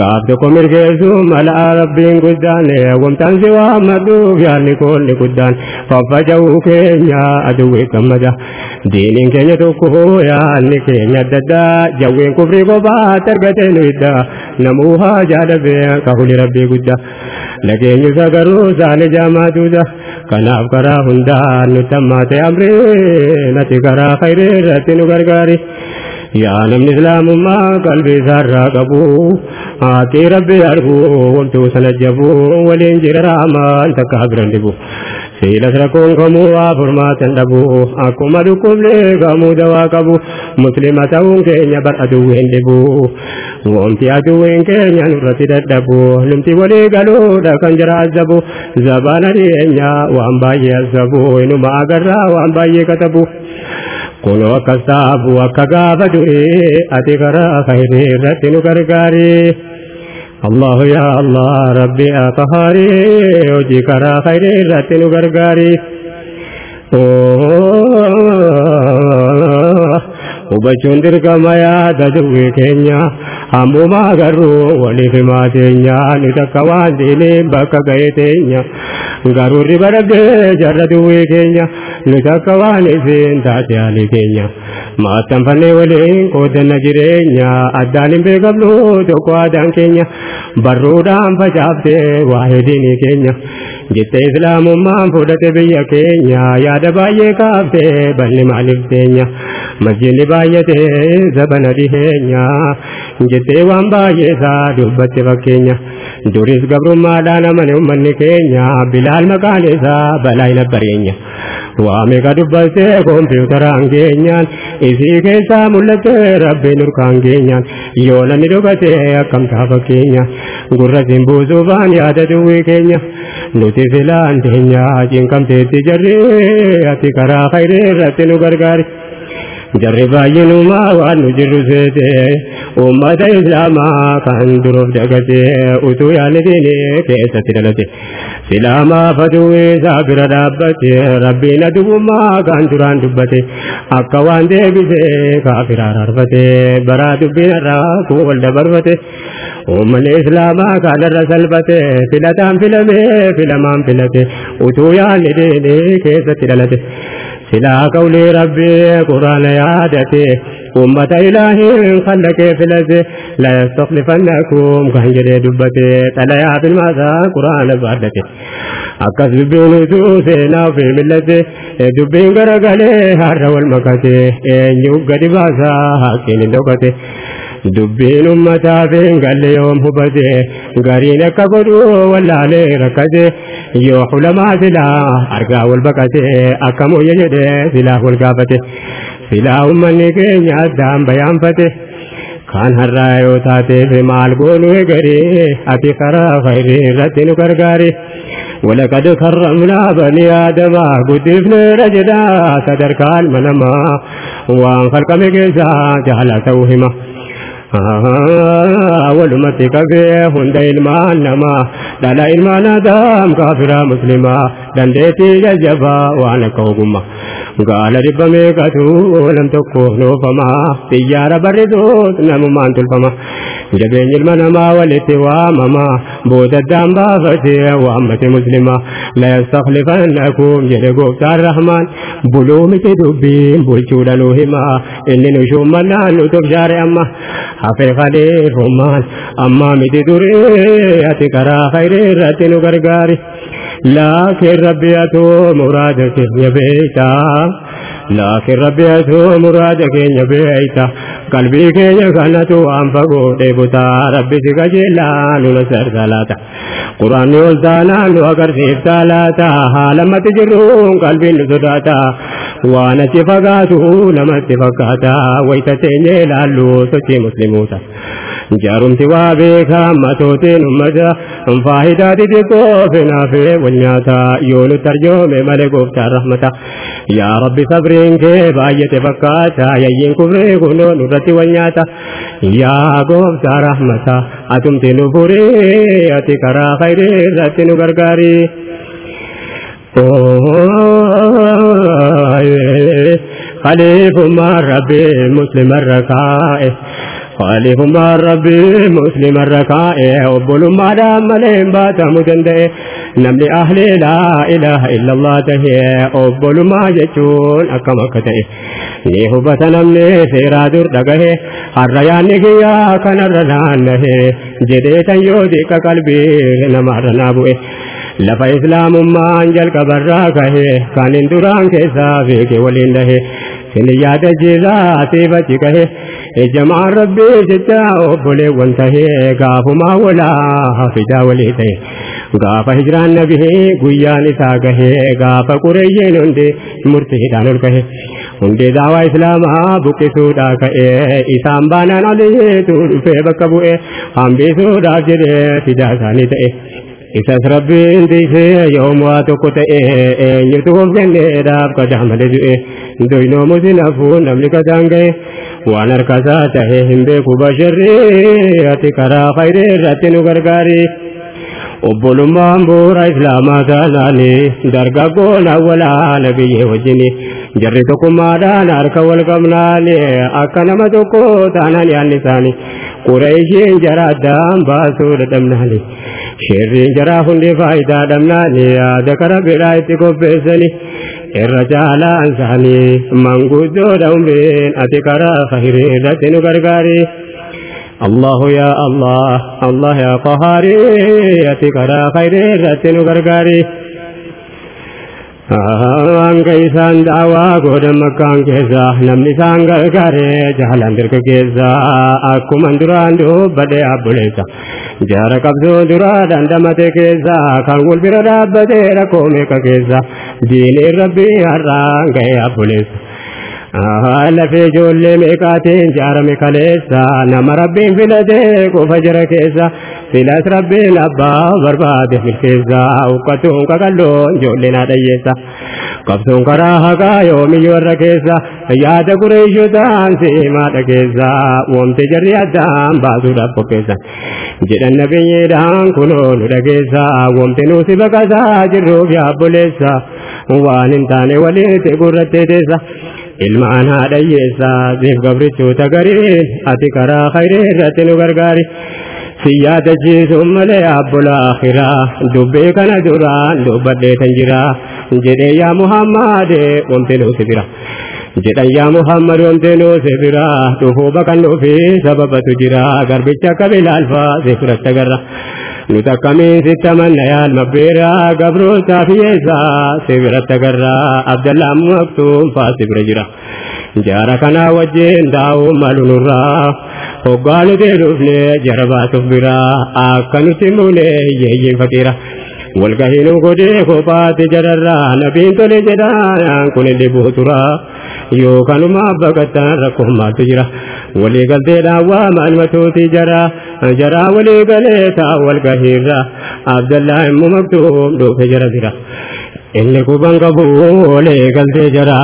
gaaf tokko mirgeessu mala rabbiin guddaan wamtaan si waammadhuuf yaadni koonni guddaan. Faffaca'uu keenya aduwwee gammada. Diiniin keenya tokko yaadni keenya adda addaa jawween kufrii kophaatti argatee nu hidda. Namuu haa jaadhabe kahuli rabbii guddaa nageenyu sagaruu saani jaamaatuudha kanaaf karaa hundaan nutti hammaate amree nati karaa khayree irratti nu gargaari yaa namni islaamummaa qalbii isaarraa qabu haati rabbi argu wantuu sana jabu waliin jira raamaan takka biran dibu siilas rakkoon kamuu waa furmaatan dhabu akkuma dhukkublee kamuu dawaa qabu muslima ta'uun keenya bar aduwween dhibu wanti aduwween keenya nurratti dadhabu numti walii galuudha kan jira azabu zabana dhiyeenya waan baay'ee azabu inuma agarraa waan baay'ee katabu kunoo akkas taafu akka gaafa du'e ati karaa khayrii irratti. الله يا الله ربي أطهاري وجي كرا خير رتن غرغاري hubachuun dirqama yaada duwwee keenya hammuma agarru waliif himaa teenya ni takka waan diiniin bakka ga'e teenya garuu riba dhaggee jarra duwwee keenya ni takka waan isiin taate haalii keenya maxxanfannee waliin qoodanna jireenya addaan hin beekamnu tokko aadaan keenya barruudhaan facaaftee waa'ee diinii keenya jettee islaamummaan fudhate biyya keenya yaada baay'ee kaaftee balli maaliif teenya masjidni baay'ate zabana dhiheenya jettee waan baay'ee isaa dubbatte fakkeenya duris gabrummaadhaan amane ummanni keenya bilaal maqaan isaa balaa hin abbareenya waame ka dubbatte kompiutaraan keenyaan isii keessaa mul'atte rabbiin urkaan keenyaan yoo namni dhugate akkamtaa fakkeenya gurra siin buusuufaan yaada duwwii keenya nuti filaan teenya cinqamteetti jarri ati karaa khayree irratti nu gargaari. jarri baay'inuma waan nu jirru seete ummata islaamaa kan duruuf dagate utuu yaadni diinii keessatti dhalate silaamaa fatuu isaa bira dhaabbate rabbiin aduwwummaa kan duraan dubbate akka waan deebise kaafiraa arfate baraa dubbiin irraa kun wal dabarfate uummanni islaamaa kanarra salphate filataan filame filamaan filate utuu yaadni diinii keessatti dhalate. silaa qawlee rabbii quraana yaadate ummata ilaahiin khallaqee filate kan jedhee dubbate xalayaa filmaasaa quraana baadhate akkas dubbiin utuu seenaa ofii millate dubbiin garagalee har'a wal makate eenyu gadi baasaa haqqiin hin dhokate dubbiin ummataa fi galle yoom hubate gariin akka godhu wallaalee rakkate yoo hulamaa silaa argaa wal baqate akka mooyya jedhe silaa wal gaafate silaa ummanni keenya addaan bayaanfate kan har'aa yoo taateef maal goonu egaree ati karaa khayrii irratti nu gargaari ولقد كرمنا بني آدم قدفنا رجلا صدر كان منما وان خلق مكيسا جهل توهما walumatti qabee hunda ilmaan namaa dhala ilmaan adam kaafira muslimaa dandeettii jajjabaa waan akka ogummaa قال ربمي قتو ولم تكوهنو فما سيارة بردوت نمو مانتو الفما جبين المنما والاتواماما بودة دامبا فتي وامة مسلمة لا يستخلفن لكم جرقوك الرحمن بلومة دبين بلشود الوهما إن نشوم منا نتوب جاري أما حفر خدير رمان أما متدوري أتكرا خير راتي نقرقاري laakiin rabbi atoo muraada keenya beeyta laakiin rabbi atoo muraada keenya beeyta qalbii keenya kanatu waan fagoo dheebutaa rabbi si qajeelaa nu nasarta laata quraanni ol taanaa nu agarsiiftaa laata haalamatti jirruun qalbiin nu sodaata waan achi fagaatu جارم سوا بيكا ماتوتين مجا فاهدا تدقو في نافع والناتا يولو ترجم ملك وفتح الرحمة يا رب صبرين كيف آية فكاتا يين كفري كنو نرت والناتا يا قوم رحمة أتم تنفري أتكرا خير ذاتن غرغاري خلیف ما ربی مسلم رکھائے مسلم الركائه وبل ما دام ملين باتا مدنده نملي أهلي لا إله إلا الله تهي وبل ما جتون أكما كتئه ni hubata namni seeraa dur dhagahe harrayaanni kiyyaa kanarra naannahe jedhee tan yoo diqa qalbii namaarra naa bu'e lafa islaamummaan jalqabarraa kahe kan hin duraan keessaa beeke waliin dhahe sin yaada jiraa siifatti kahe جمع رب جتا او بولے ونتا ہے ولا ولی تے۔ گا پہجران نبی ہے، گویا نتا گہے گا پکرے نندے مرتے دانل کہے۔ اندے اسلام سودا کہے۔ اسام بانا نالے تو پہ بکبوے ہم بے سودا جدے فدا سانی تے۔ isas rabbiin dhiise yoom waa tokko ta'e eenyutu of ganneedhaaf qadaama deebi'e doynoomuu sinaafuu namni kadaan ga'e beeku basharrii ati karaa fayyidee irratti nu gargaari. obbolummaan bu'uura islaamaa taanaani dargaggoon awwalaa nabiyyee wajjini jarri tokkummaadhaan harka wal qabnaani akka nama tokko taanaan yaanni isaanii qureeshiin jara addaan baasuu dadhabnaani shirriin jaraa hundi faayidaa dhabnaani yaada kara biraa itti qopheessani irra caalaan isaanii manguddoodha umriin ati karaa fahirii irratti nu gargaari. الله يا الله الله يا قهاري ياتي كرا خير رتن غرغاري hanga isaan daawaa godhan makkaan keessa namni isaan gargaaree jaalan dirqa keessa akkuma duraan dubbadhe abbuleessa jaara qabsoo duraa dandamate keessa kan wal bira dhaabbatee rakkoo meeqa keessa diinii rabbii har'aan ga'e abbuleessa. Lafee ijoollee meeqaatiin jaarame kaleessa nama rabbiin filatee qofa jira keessa filas rabbiin abbaa barbaade milkeessa uffatuun qaqalloon ijoollee naa dhayyeessa qabsoon karaa haqaa yoomiyyuu irra keessa yaada gureeshotaan siimaadha keessa wamte jarri addaan baasuudhaaf qopheessan jedhan nabiyyiidhaan kunoo nu dhageessa wamte nuusi baqataa jirruuf yaabboleessa waan hin taane walitti gurrattee teessa. Ilmaan haadha hiyyeessaa siif gabrichoota gariin ati karaa khayrii irratti nu gargaari si yaadachiisuun malee abbola akhiraa dubbii kana duraan dubbadhee tan jira jedhee yaa muhammad wamte nuusi bira jedhan yaa muhammad wamte nuusi bira dhufuu baqannuufi sababatu jira garbicha akka bilaalfaa si fudhatta garra nuti akkamiin sitti amanna yaal mabbeeraa gabrootaa fi eessaa si biratti agarraa abdallaa maktuum faa si bira jira jaara kanaa wajjin taa'uu malu nurraa hoggaa nuti dhufne jara baasuuf biraa akka nuti muune yeeyyiin faqiira walgahii godhee yookaanuma baqattaan rakkoo maaltu jira walii galteedhaan waa maalmatuuti jara jara walii galee taa walgahiirra abdallaa immoo maktuum dhufe jara bira inni kuban qabu walii galtee jara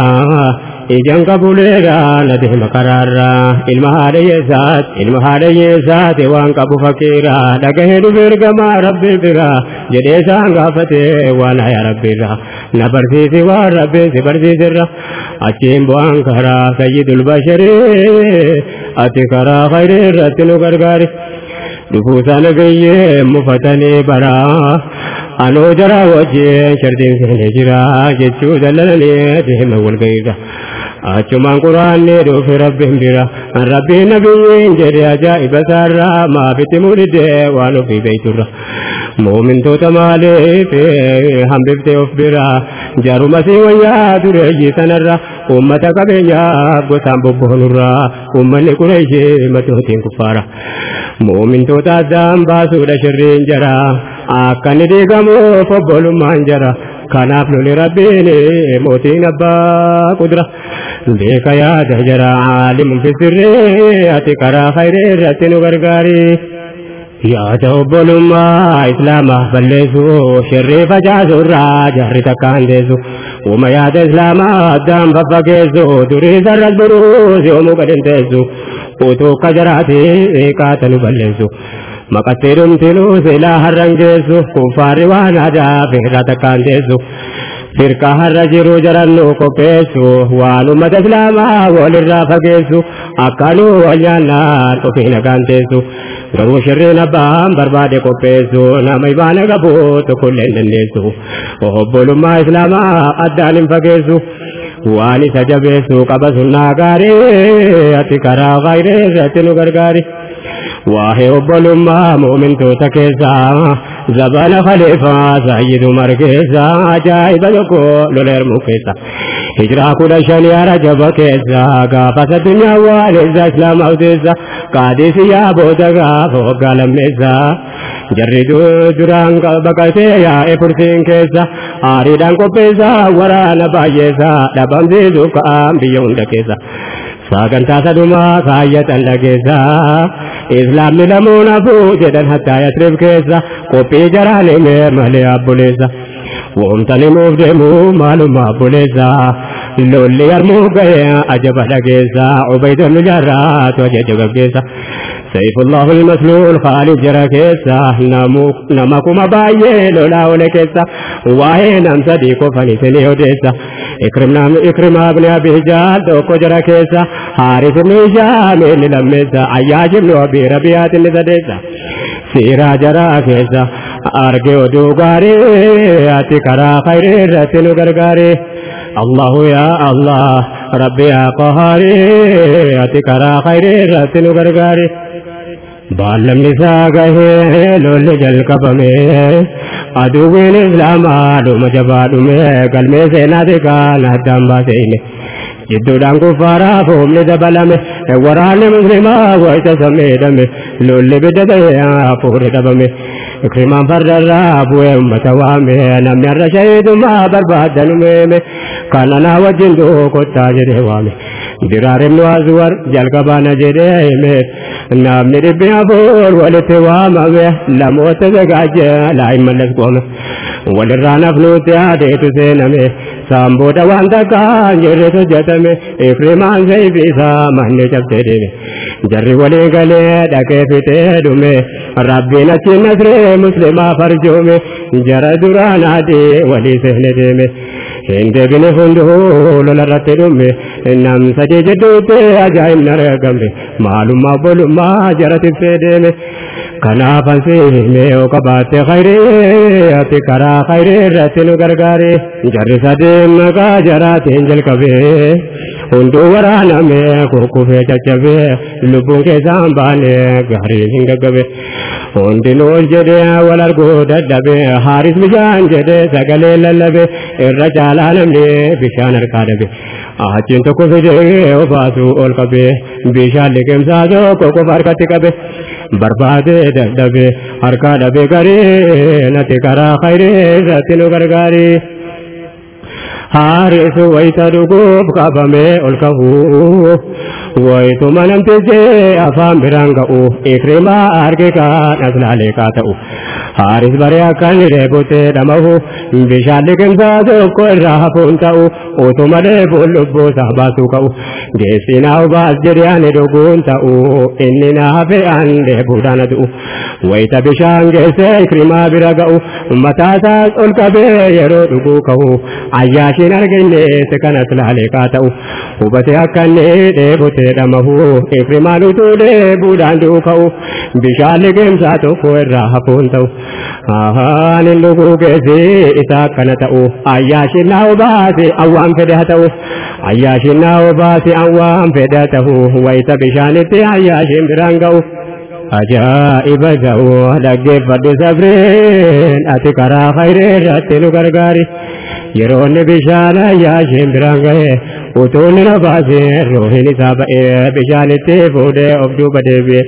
karaarra ilma haadha yeessaat ilma haadha yeessaati waan qabu fakiira dhagahee dhufe ergamaa rabbi bira jedhee isaan gaafate waan haya rabbirra na barsiisi waan rabbiin si barsiisirra achiin bu'aan karaa sayyidul basharii ati karaa khayrii irratti nu gargaari dhufuusaa nagayyee mufatanii baraa anoo jaraa wajjin shardiin seenee jira jechuu dallalanii deema walgayiirra achumaan quraanni dhufe rabbiin bira. Rabbiin nabiyyiin jedhe ajaa'iba isaarraa maafitti mudhidde waan ofii beeyturra. Muumintoota maaliif hambiftee of bira? Jarumasii wayyaa dureeyyii sanarra. Ummata qabeenyaa gosaan bobboonurra ummanni qureeshii matootiin kuffaara. Muumintoota addaan baasuudha shirriin jara. Akka inni diigamuuf obbolummaan jara. Kanaaf loli rabbiin mootiin abbaa qudra beeka yaada jara aalimuun fisirree ati karaa khayrii irratti nu gargaari. yaada obbolummaa islaamaa balleessu shirrii facaasu irraa jarri takkaan deessu uma yaada islaamaa addaan faffageessu durii sarras buruus yoomuu gadinteessu utuu akka jaraati qaata nu balleessu maqattee dhumtinuu silaa firqa har'a jiru jarannuu qopheessu waan ummata islaamaa walirraa fageessu akkanuu wal nyaannaan ofii nagaan teessu garuu shirriin abbaan barbaade qopheessu nama ibaana qabu tokkollee hin dandeessu obbolummaa islaamaa addaan hin fageessu waan isa jabeessu qaba sunnaa gaarii ati karaa gayree irratti nu gargaari waa'ee obbolummaa muumintoota keessaa زبان خليفة سيد مركزة عجائب الكل للمكسة هجرة كل شن يا رجب كيسة. قافت الدنيا والإزة إسلام أوتيسة قادس يا بوتغا فوق المسة جرد جران قلبك يا إفرسين كيسة. آريدان كوبيسة ورانا بايسة لبنزيزو قام بيوند كيسة sagantaa sadumaa kaayyatan dhageessa islaamni lamuun hafuu jedhan hattaa yasrib keessa qophii jaraan himee malee abbuleessa woomtani nuuf deemu maalummaa abbuleessa lolli yarmuu ga'e ajaba dhageessa ubaydonni jarraatu ajaja gaggeessa سيف الله المسلول خالد جرى كيسا نما كما بايه لولا ولا كيسا وين ام صديق فنيتني وديسا اكرمنا إكرم ابن أبي جال دوكو جرى كيسا حارث بن هشام اللي لمسا عياج بن أبي ربيعات اللي زديسا سيرا جرى كيسا ارجو دوغاري أتي كرا خير رتن غرغاري الله يا الله ربي يا قهاري أتي كرا خير رتن غرغاري baallamni isaa gahee lolli jalqabame aduwwiin islaamaa dhuma jabaa dhume galmee seenaati kaan addaan baaseeyne jidduudhaan kuffaaraaf humni dabalame waraanni muslimaa wayita sammeedhame lolli bidda ta'e hafuuri dhabame ikrimaan fardarraa bu'ee ummata waame namni har'a shahiidummaa barbaadan umeeme kana naa wajjin duukottaa jedhee waame diraar ibnu azwar jalqabaana jedhee hime እናምን ቢያቡር ወልትዋመበ ለሞት ተዘጋጀ ላይመለስ ቆመ። ወልራ ነፍኑት ያዴቱ ሴነሜ ሳምቦደ ዋንጠቃ ጀሬቱ ጀተሜ ኤፍሬማን ዘይቢሳ ማኔ ጨብሴዴሜ ጀሪ ወሌ ገሌ ደቄ ዱሜ ረቢነቺ ነስሬ ሙስሊማ ፈርጆሜ ጀረ ዱራናዴ ወሊ ሴህኔ hin deebine hunduu lolarratti dhume nam sadii jidduutti ajaa'ibni argamne maalummaa bolummaa jara tiksee deeme kanaaf ansiimee yoo qabaatte khayrii ati karaa khayrii irratti nu gargaari jarri sadeen maqaa jaraatiin jalqabee hunduu waraanamee kurkufee caccabee lubbuun keessaan baane gaarii hin gaggabe hundinuu ol jedhee wal arguu dadhabe haaris bishaan jedhee sagalee lallabe الرجال علمني بشان الكاذب آجين تكفد وفاسو القبي بشان لكم سازو كوكو فاركتك به برباد دب ہرکا ڈبے کرے نتی کرا خیرے ستنو گرگاری ہارے سو وہی ترگوب کب میں الکہو وہی تو منم تجھے افام برنگ او اکرما آرگے کا نزلالے کا تاو kaa ta'u. Haaris baree akkan dheebotee dhamahu bishaan liqimsaa tokko irraa hafuun ta'u utuma dheebuun lubbuu isaa baasuu ka'u. Geessi naa baas jedhee ani dhuguun ta'u inni naa hafe an dheebuudhaan du'u. Wayita bishaan geessee ikrimaa bira ga'u mataasaas ol qabee yeroo dhuguu ka'u ayyaashiin argine si kanas laalee kaa ta'u. Hubatee akka inni dheebotee dhamahu ikrimaan utuu dheebuudhaan du'u ka'u bishaan liqimsaa tokko irraa hafuun ta'u. Ani luguu keessi isa akkana ta'u ayyaashin naa obaase awwaan fedhe haa ta'u ayyaashin naa obaase awwaan fedhe haa ta'u wayita bishaanitti ayyaashin biraan ga'u. Ajaa'iba ta'u dhaggeeffadhu sabreen ati karaa khayree irratti nu gargaari. Yeroo inni bishaan ga'e وتولي بازي روحي لسابئي بجاني تيفودي أبدو بديبي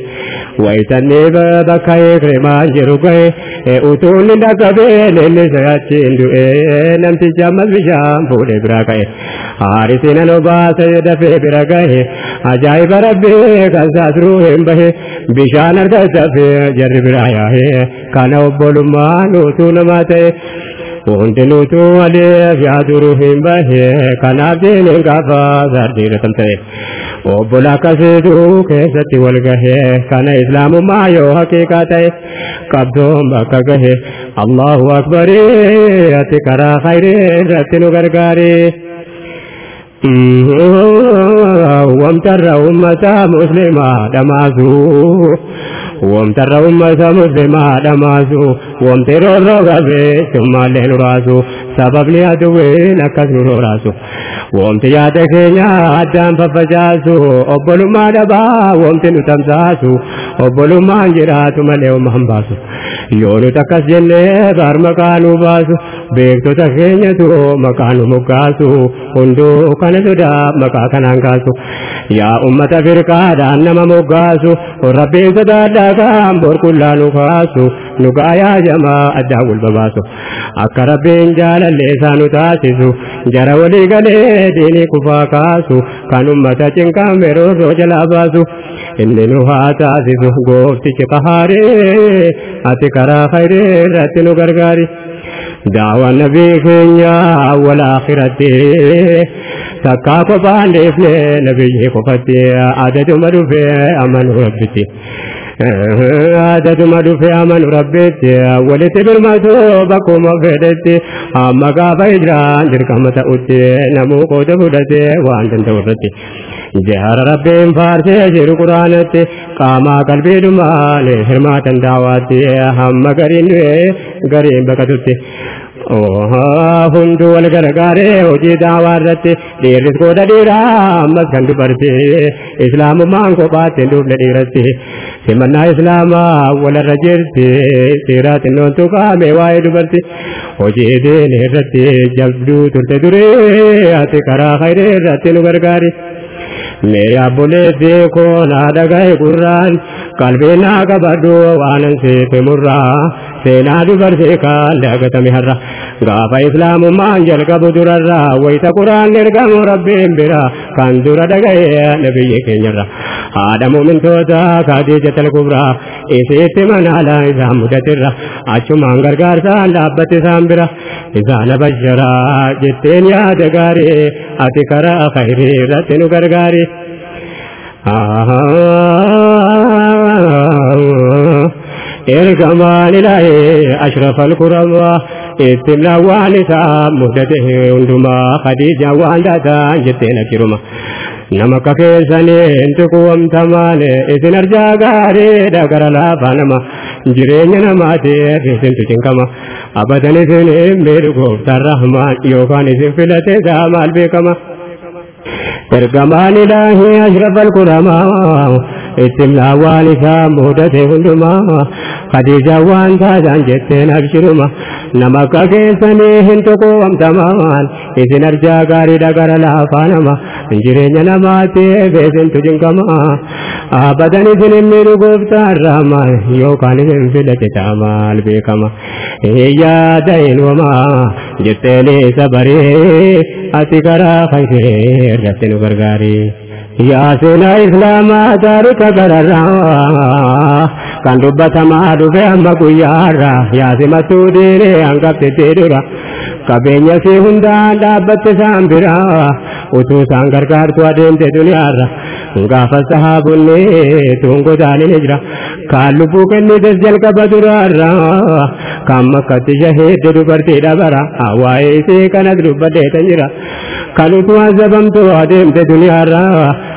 ويتني بكاي كريمان جروكي وتولي لقبي للسياتي اندوئي نمتي جمال بجام فودي براكي حارسين لباس يدفي براكي عجائب ربي كنساس روحي به بشان ارتدفي جرب رايا كان أبو لما نوتو نماتي وانتلوتو عليه في عدرهم به كنابين كفا زردين تمتري وبلا كسدو كيست والقه كان إسلام ما يو حقيقته قبضهم بكقه الله أكبر أتكرا خير رتن غرغاري وامتر أمة مسلمة دمازو ወምተረ ኡመተ ሙስሊማ ደማሱ ወምቴሮሮ ገቤ ሱማሌን ራሱ ሰበብኒ አድዌ ነከስ ኑሮ ራሱ ወምት ያተ ኬኛ አዳም ፈፈጫሱ ኦቦሉማ ደባ ወምትን ተምሳሱ ኦቦሉማ እንጅራቱ መሌውማ ህንባሱ yoonu takkas jennee gaar maqaanu baasu beektota keenyatu maqaanu mukkaasu hunduu kana sodaa maqaa kanaan kaasu yaa ummata firqaadhaan nama moggaasu rabbiin sadaadhaa kaan borqullaa nu kaasu nu gaayaa jamaa addaan wal babaasu akka rabbiin jaalallee isaa nu taasisu jara walii galee diinii kufaa kaasu kan ummata cinqaan beroosoo jalaa baasu inni nu haa taasisu gooftichi qahaaree ati karaa khayree irratti nu gargaari daawa nabii keenya awwal aakhirattee والآخرة تكا قفان لفني نبي قفتي عدد مدفع أمن ربتي عدد مدفع أمن ربتي ولت بالمدو بكم فدتي أما قابا إجران دركم تأتي نمو قود فدتي وأنت تورتي جهر ربين فارسي جير قرآنتي قاما قلبي دمالي حرمات دعواتي هم قرين قرين بكتتي hundu wal gargaaree hojii daawaa irratti dhiirris qooda dhiiraa ammas kan dubarte islaamummaan kophaatti hin dhufne dhiiratti simannaa islaamaa walarra jirti seeraa xinnoon tuqaame waa'ee dubarti hojii diin irratti jabduu turte duree ati karaa khayree irratti nu gargaari. Mee abboleetti koon haadha ga'e gurraan qalbii naa qabadhu waanan seefe murraa seenaa dubartee kan dagatame har'a gaafa islaamummaan jalqabu durarraa wayita quraan ergamu rabbiin bira kan dura dhaga'e nabiyyi keenyarra haadha mu'mintoota kaadiijatal kubraa isiitti manaalaa isaan mudatirra achumaan gargaarsaan dhaabbate isaan bira isaan basharaa jetteen yaada gaarii ati karaa khayrii irratti nu gargaari. إرقم للاي أشرف القرآن إتنا والسا مهدته عندما خديجة وانداتا جتنا كرما. نمك كيساني انتقوام تمالي إتنا رجا غاري دقر لافانما جرين نماتي فيسن تجنكما أبدا نسيني ميرقو ترحمان يوخاني سفلتي سامال بكما. إرقم للاي أشرف القرآن إتنا والسا مهدته عندما قد جوان تازان جتن أبشرما نمك كيسني هنتقو أمتمان إذن أرجا قاري دقر لافانما جرين نماتي بيسن تجنكما آبدن إذن ميرو قفتار رحما يوكان من فلت تعمال بكما إيا دين وما جتني سبري أتكرا خير رفتن غرغاري يا سنا إسلام تارك قرر رحما kan dubbatamaa dhufe amma guyyaarraa yaa simattuu diinee hangaftettee dura qabeenya si hundaan dhaabbatte isaan biraa utuu isaan gargaartu adeemte duniyaarra gaafa sahaabonni tungotaan ni jira kaan lubbuu kennites jalqaba duraarraa kan makkatti shaheedde dubartii dhabara waa'ee isii kanas dubbadheetan jira kan utuu azabamtu adeemte duniyaarraa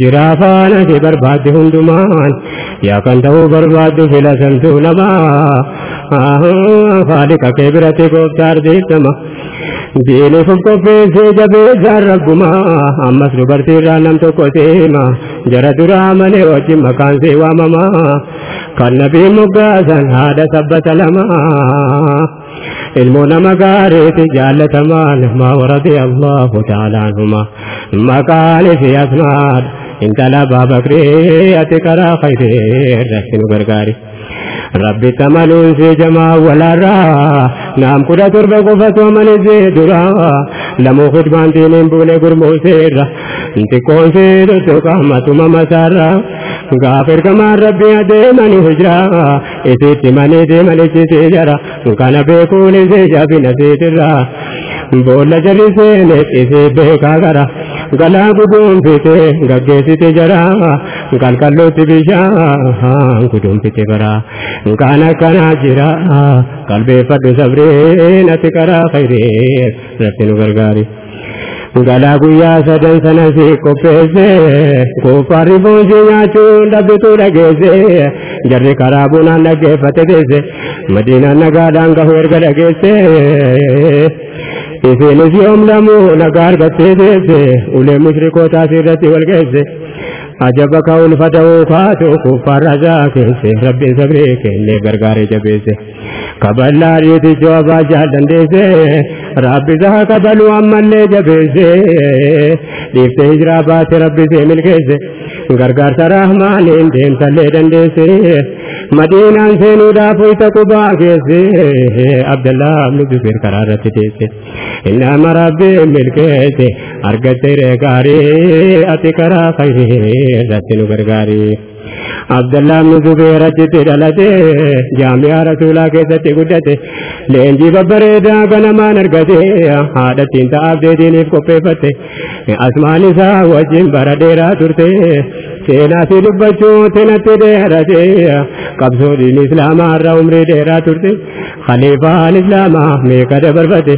جرافانا في بربادي هندمان يا كنتو بربادي في لسنتو نما خالق كبرتي كوفتار ديتما diini fufkoffeessee jabeessaa rabbumaa ammas dubartiirraa nam tokko seema jara duraa malee wajjin maqaan see waamamaa kan nabii moggaasan haadha sabbata lamaa المونا مقاري جالة مان ما ورضي الله تعالى عنهما. في يثنان انت لابا بكري اتكرا خيرير رحسن برقاري ربي تمالون في جماع ولا را نام كده تربة قفت ومن زيد را. لمو خطبان تنين بولي قرمو سير انت كون سيد سوكا ما تمام غافر كما ربي ديمني هجرا إسيت مني ديمني تتجرا وكان بيكون زيجا في نسيت الرا بولا جرسي نتسي بيكا غرا گلا گڈوم پیتے گگے سیتے جرا گل کلو تبشا گڈوم پیتے کرا گانا کنا جرا قلبے پڈو سبرے نت کرا خیرے رتن گرگاری galaa guyyaa sadan sana si qopheesse kuuffaarri foonsi nyaachuun dhabbitu dhageesse jarri karaa bunaan dhaggeeffate teesse madiinaan nagaadhaan gahu erga dhageesse isiinis yoom lamuu nagaa argattee teesse ulee mushrikootaas irratti wal geesse ka ulfata'uu kaatu kuffaarra keesse rabbiin sabree kennee gargaaree jabeesse kaballaa dhiitichoo abbaa jaallandeesse rabbi isaa kabaluu ammallee jabeesse dhiiftee hijiraa baate rabbi see milkeesse gargaarsa rahmaaniin deemsallee dandeesse madiinaan seenuudhaaf مدینان سینودا فویتا قبا کیسے عبداللہ ابن بفیر قرارت تیسے انما ربی ملکیسے ارگتے رگاری اتی کرا خیر رتنو گرگاری عبداللہ ابن زبیر اچتی دلتے جامعہ رسولہ کیسے گڈتے leenjii babbareedaa ganamaan argate haadhattiin ta'aabdeetiiniif qopheeffatte asmaan isaa wajjin bara dheeraa turte seenaa si dubbachuu tenatti dheerate قبضو اسلام را عمر دیرا چڑتے خلیفہ الاسلام میں کدے بربتے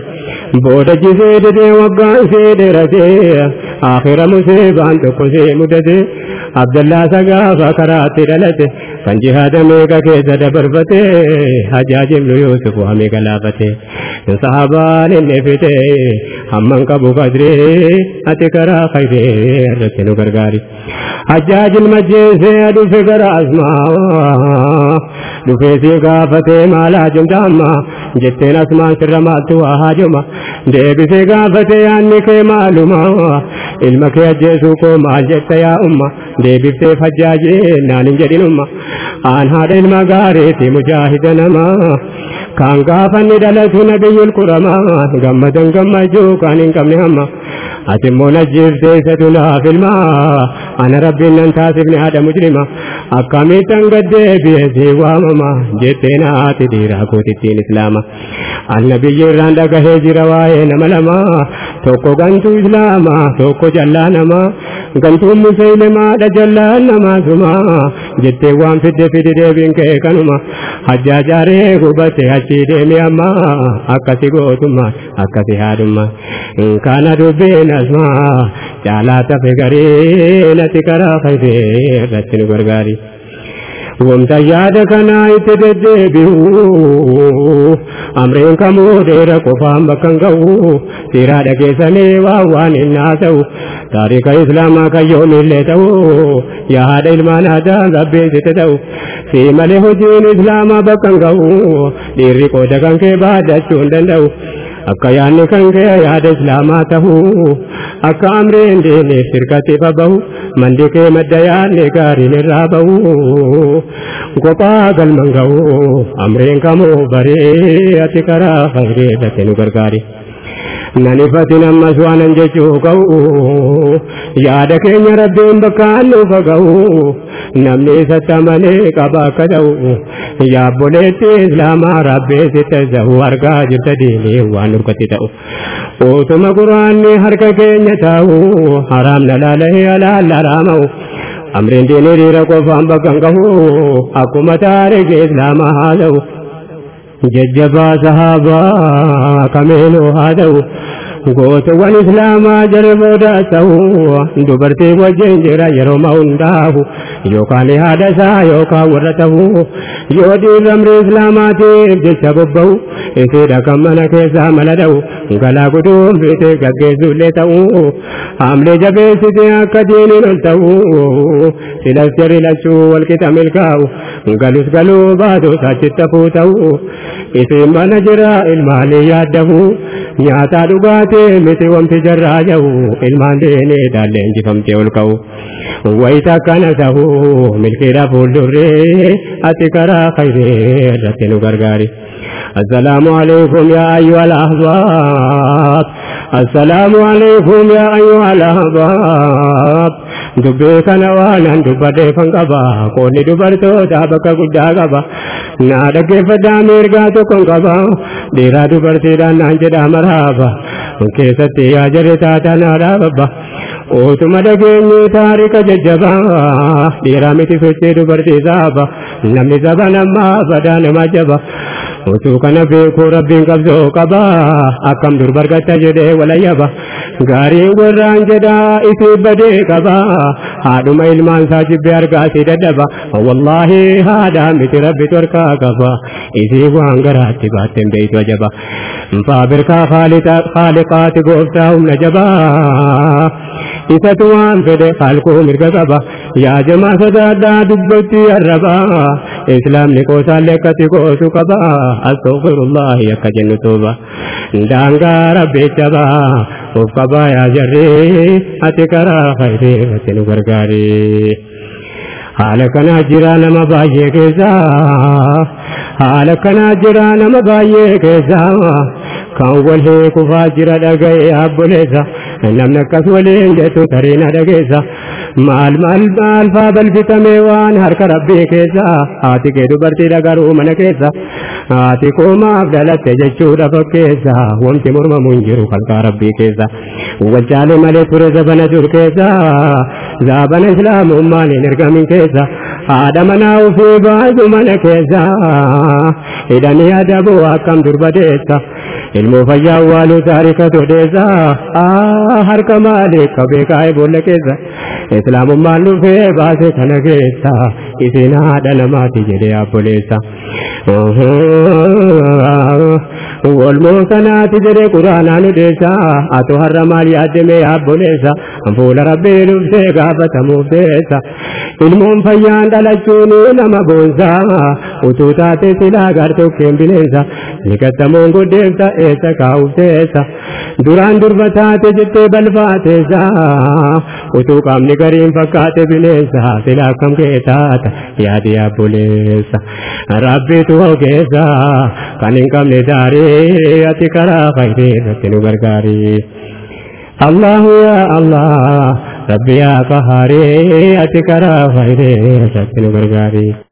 بوٹ جی سے دے وگان سے رتے آخر مجھے باند کو سے عبداللہ سگا فکرا تیرلتے فنجہاد میں کا کے زد بربتے حجاج ابن یوسف ہمیں گلابتے صحابہ نے نفتے ہم من کا بقدرے اتکرا خیرے رکھنو گرگاری حجاج المجد سے ادو فکر آزما دفیسی کا فتح مالا جم جاما. جتے نسما شرما تو آہا جما دیبسی کا فتح آنی کے معلوما. علم کے اجیسو کو مال جتا یا اما دیبسی فجاجی نانی جدین اما آنہا دل مگاری تی مجاہدن اما کانگا فنی دلتو نبی القرما. گمدن گمجو کانن کمنی اما najjiiftee isa tunaaf ilmaa ana rabbiin nan taasifne haadha mujrima akkamittan gaddeebi'e si waamama jettee naati dhiiraa kootittiin islaama annabiyyi irraan dhagahee jira waa'ee nama lama tokko gantuu islaama tokko jallaa nama gantuun musaylimaadha jallaan namaa suma jettee waan fidde fidi deebiin kee kanuma hajjaajaaree gubate achii deemi amma akkasi gootummaa akkasi haadummaa kana dubbiin asmaa caalaa tafe garii natti karaa fayyee irratti nu gargaari. Wamta yaada kanaa itti deddeebi'u amreen kamuu dheera qofaan bakka hin ga'u siiraa dhageessanii waan waan hin ta'u taarika islaamaa kan yoomillee ta'u yaada ilmaan aadaan rabbeessite ta'u si malee hojiin islaamaa bakka hin ga'u dhiirri qooda kan kee baadachuu hin danda'u. akka yaadni kan kee yaada islaamaa tahu akka amreen deemeef sirkatti bahu ಮಂದಿಗೆ ಮದ್ದಯಾನೆ ಗಾರಿನಿರಾ ಬವು ಗೋಪಾ ಗಲ್ಮಂಗವು ಅಮ್ರೇಂ ಕಮೋ ಬರೇ ಅತಿ ಕರ ಹಂಗೆ ದತೆನು ಗರ್ಗಾರಿ ನನಿಫತಿ ನಮ್ಮ ಸ್ವಾನಂಜಚು ಕವು ಯಾದ ಕೇಂದ್ರ ರಬ್ಬೇಂ ಬಕಾಲು ಬಗವು ನಮ್ನೆ ಸತ್ತಮನೆ ಕಬಾ ಕದವು ಯಾಬ್ಬೊಲೆ ಇಸ್ಲಾಮ ರಬ್ಬೆ ಸಿತಜವು ಅರ್ಗಾ ಜುತದೀನಿ ವಾನುರ್ಗತಿದವು diinii dhiira qofaan bakka hin qabu akkuma taarikii islaamaa haa ta'u jajjabaa sahaabaa kameenuu haa ta'u gootuwwan islaamaa jara booda ta'u dubartii wajjin jira yeroo hundaa'u yookaan haadha isaa yookaan warra ta'u yoo dhiirri amrii islaamaatiif jecha bobba'u isiidha kan mana keessaa mala dha'u galaa guduun fiitee gaggeessullee ta'u haamlee jabeessitee akka diiniin ol ta'u silas jarri lachuu walqixa milkaa'u galus galuu baatus achitti hafuu ta'u isiin mana jira ilmaanii yaaddahu nyaataa dhugaatee miti wamti jarraa jahu ilmaan deenee daallee injifamtee ol ka'u wayita akkana ta'u milkiidha fuuldurree ati karaa khayree irratti nu gargaari. السلام عليكم يا أيها الأحباب السلام عليكم يا أيها الأحباب dubbii kana waanan dubbadhee kan qaba qoonni dubartoota bakka guddaa qaba naa dhaggeeffadhaa mirgaa tokkon qaba dhiiraa dubartiidhaan naan jedhaa maraaba keessatti yaa jarri taata naa dhaababba taarika jajjabaa dhiiraa miti sochii dubartii saaba namni saba namaa badaa nama jaba utuu kana beekuu rabbiin qabsoo qaba akkam dur bargatta jedhee walayyaba gaariin warraan jedhaa isii badee qaba haadhuma ilmaan isaa jibbee argaa si dadhaba wallaahi haadhaa miti rabbi torkaa qaba isii waan garaatti baatteen beeytu ajaba faabirkaa haaliqaati gooftaa humna jabaa isatu waan fedhe halkuu mirga qaba yaa jamaa sodaadhaa dubbatti arraba islaamni qoosaallee akkatti qoosu qaba astaghfirullahi akka jennu tuuba daangaa rabbii jabaa of qabaa yaa jarree ati karaa khayree irratti nu gargaari haala kanaa jira nama baay'ee keessaa haala kanaa jira nama baay'ee keessaa kan wal kufaa jira dhaga'ee abboleessa akkas waliin jettu tariina dhageessa maal maal maal faa balfitamee waan harka rabbii keessa haati kee dubartii dhagaruu mana keessa haati koomaaf dhalatte jechuudha fakkeessa wanti mormamu hin jiru halkaa rabbii keessa wajjaalee malee ture zabana dur keessa zaabana islaamummaan hin ergamin keessa haadha manaa ofii baasu mana keessa hidhanii adabuu akkam durbadeessa ilmoo fayyaa awwaaluu taarika todeessa harka maalee qabee kaa'ee boolla keessa islaamummaan dhufee baase kana keessa isin haadha namaati jedhee abboleessa. والمحسنات ذري قرآن ديسا أتهرم ليادم يابنيسا فول ربي لبسي قابة مبسيسا علم فيان دلجوني نما بونسا وتوتاتي سلا قرتو كم بنيسا لكتمون قديمتا إيسا كاوسيسا duraan durba taate jettee balfaate balfaateessa utuu qaamni gariin fakkaate bineensa silaa akkam kee taata yaadi abboleessa rabbitu ogeessa kan hin qabne daaree ati karaa fayyadee irratti nu gargaari. الله يا الله ربي يا قهاري أتكرا خيري شكل غرغاري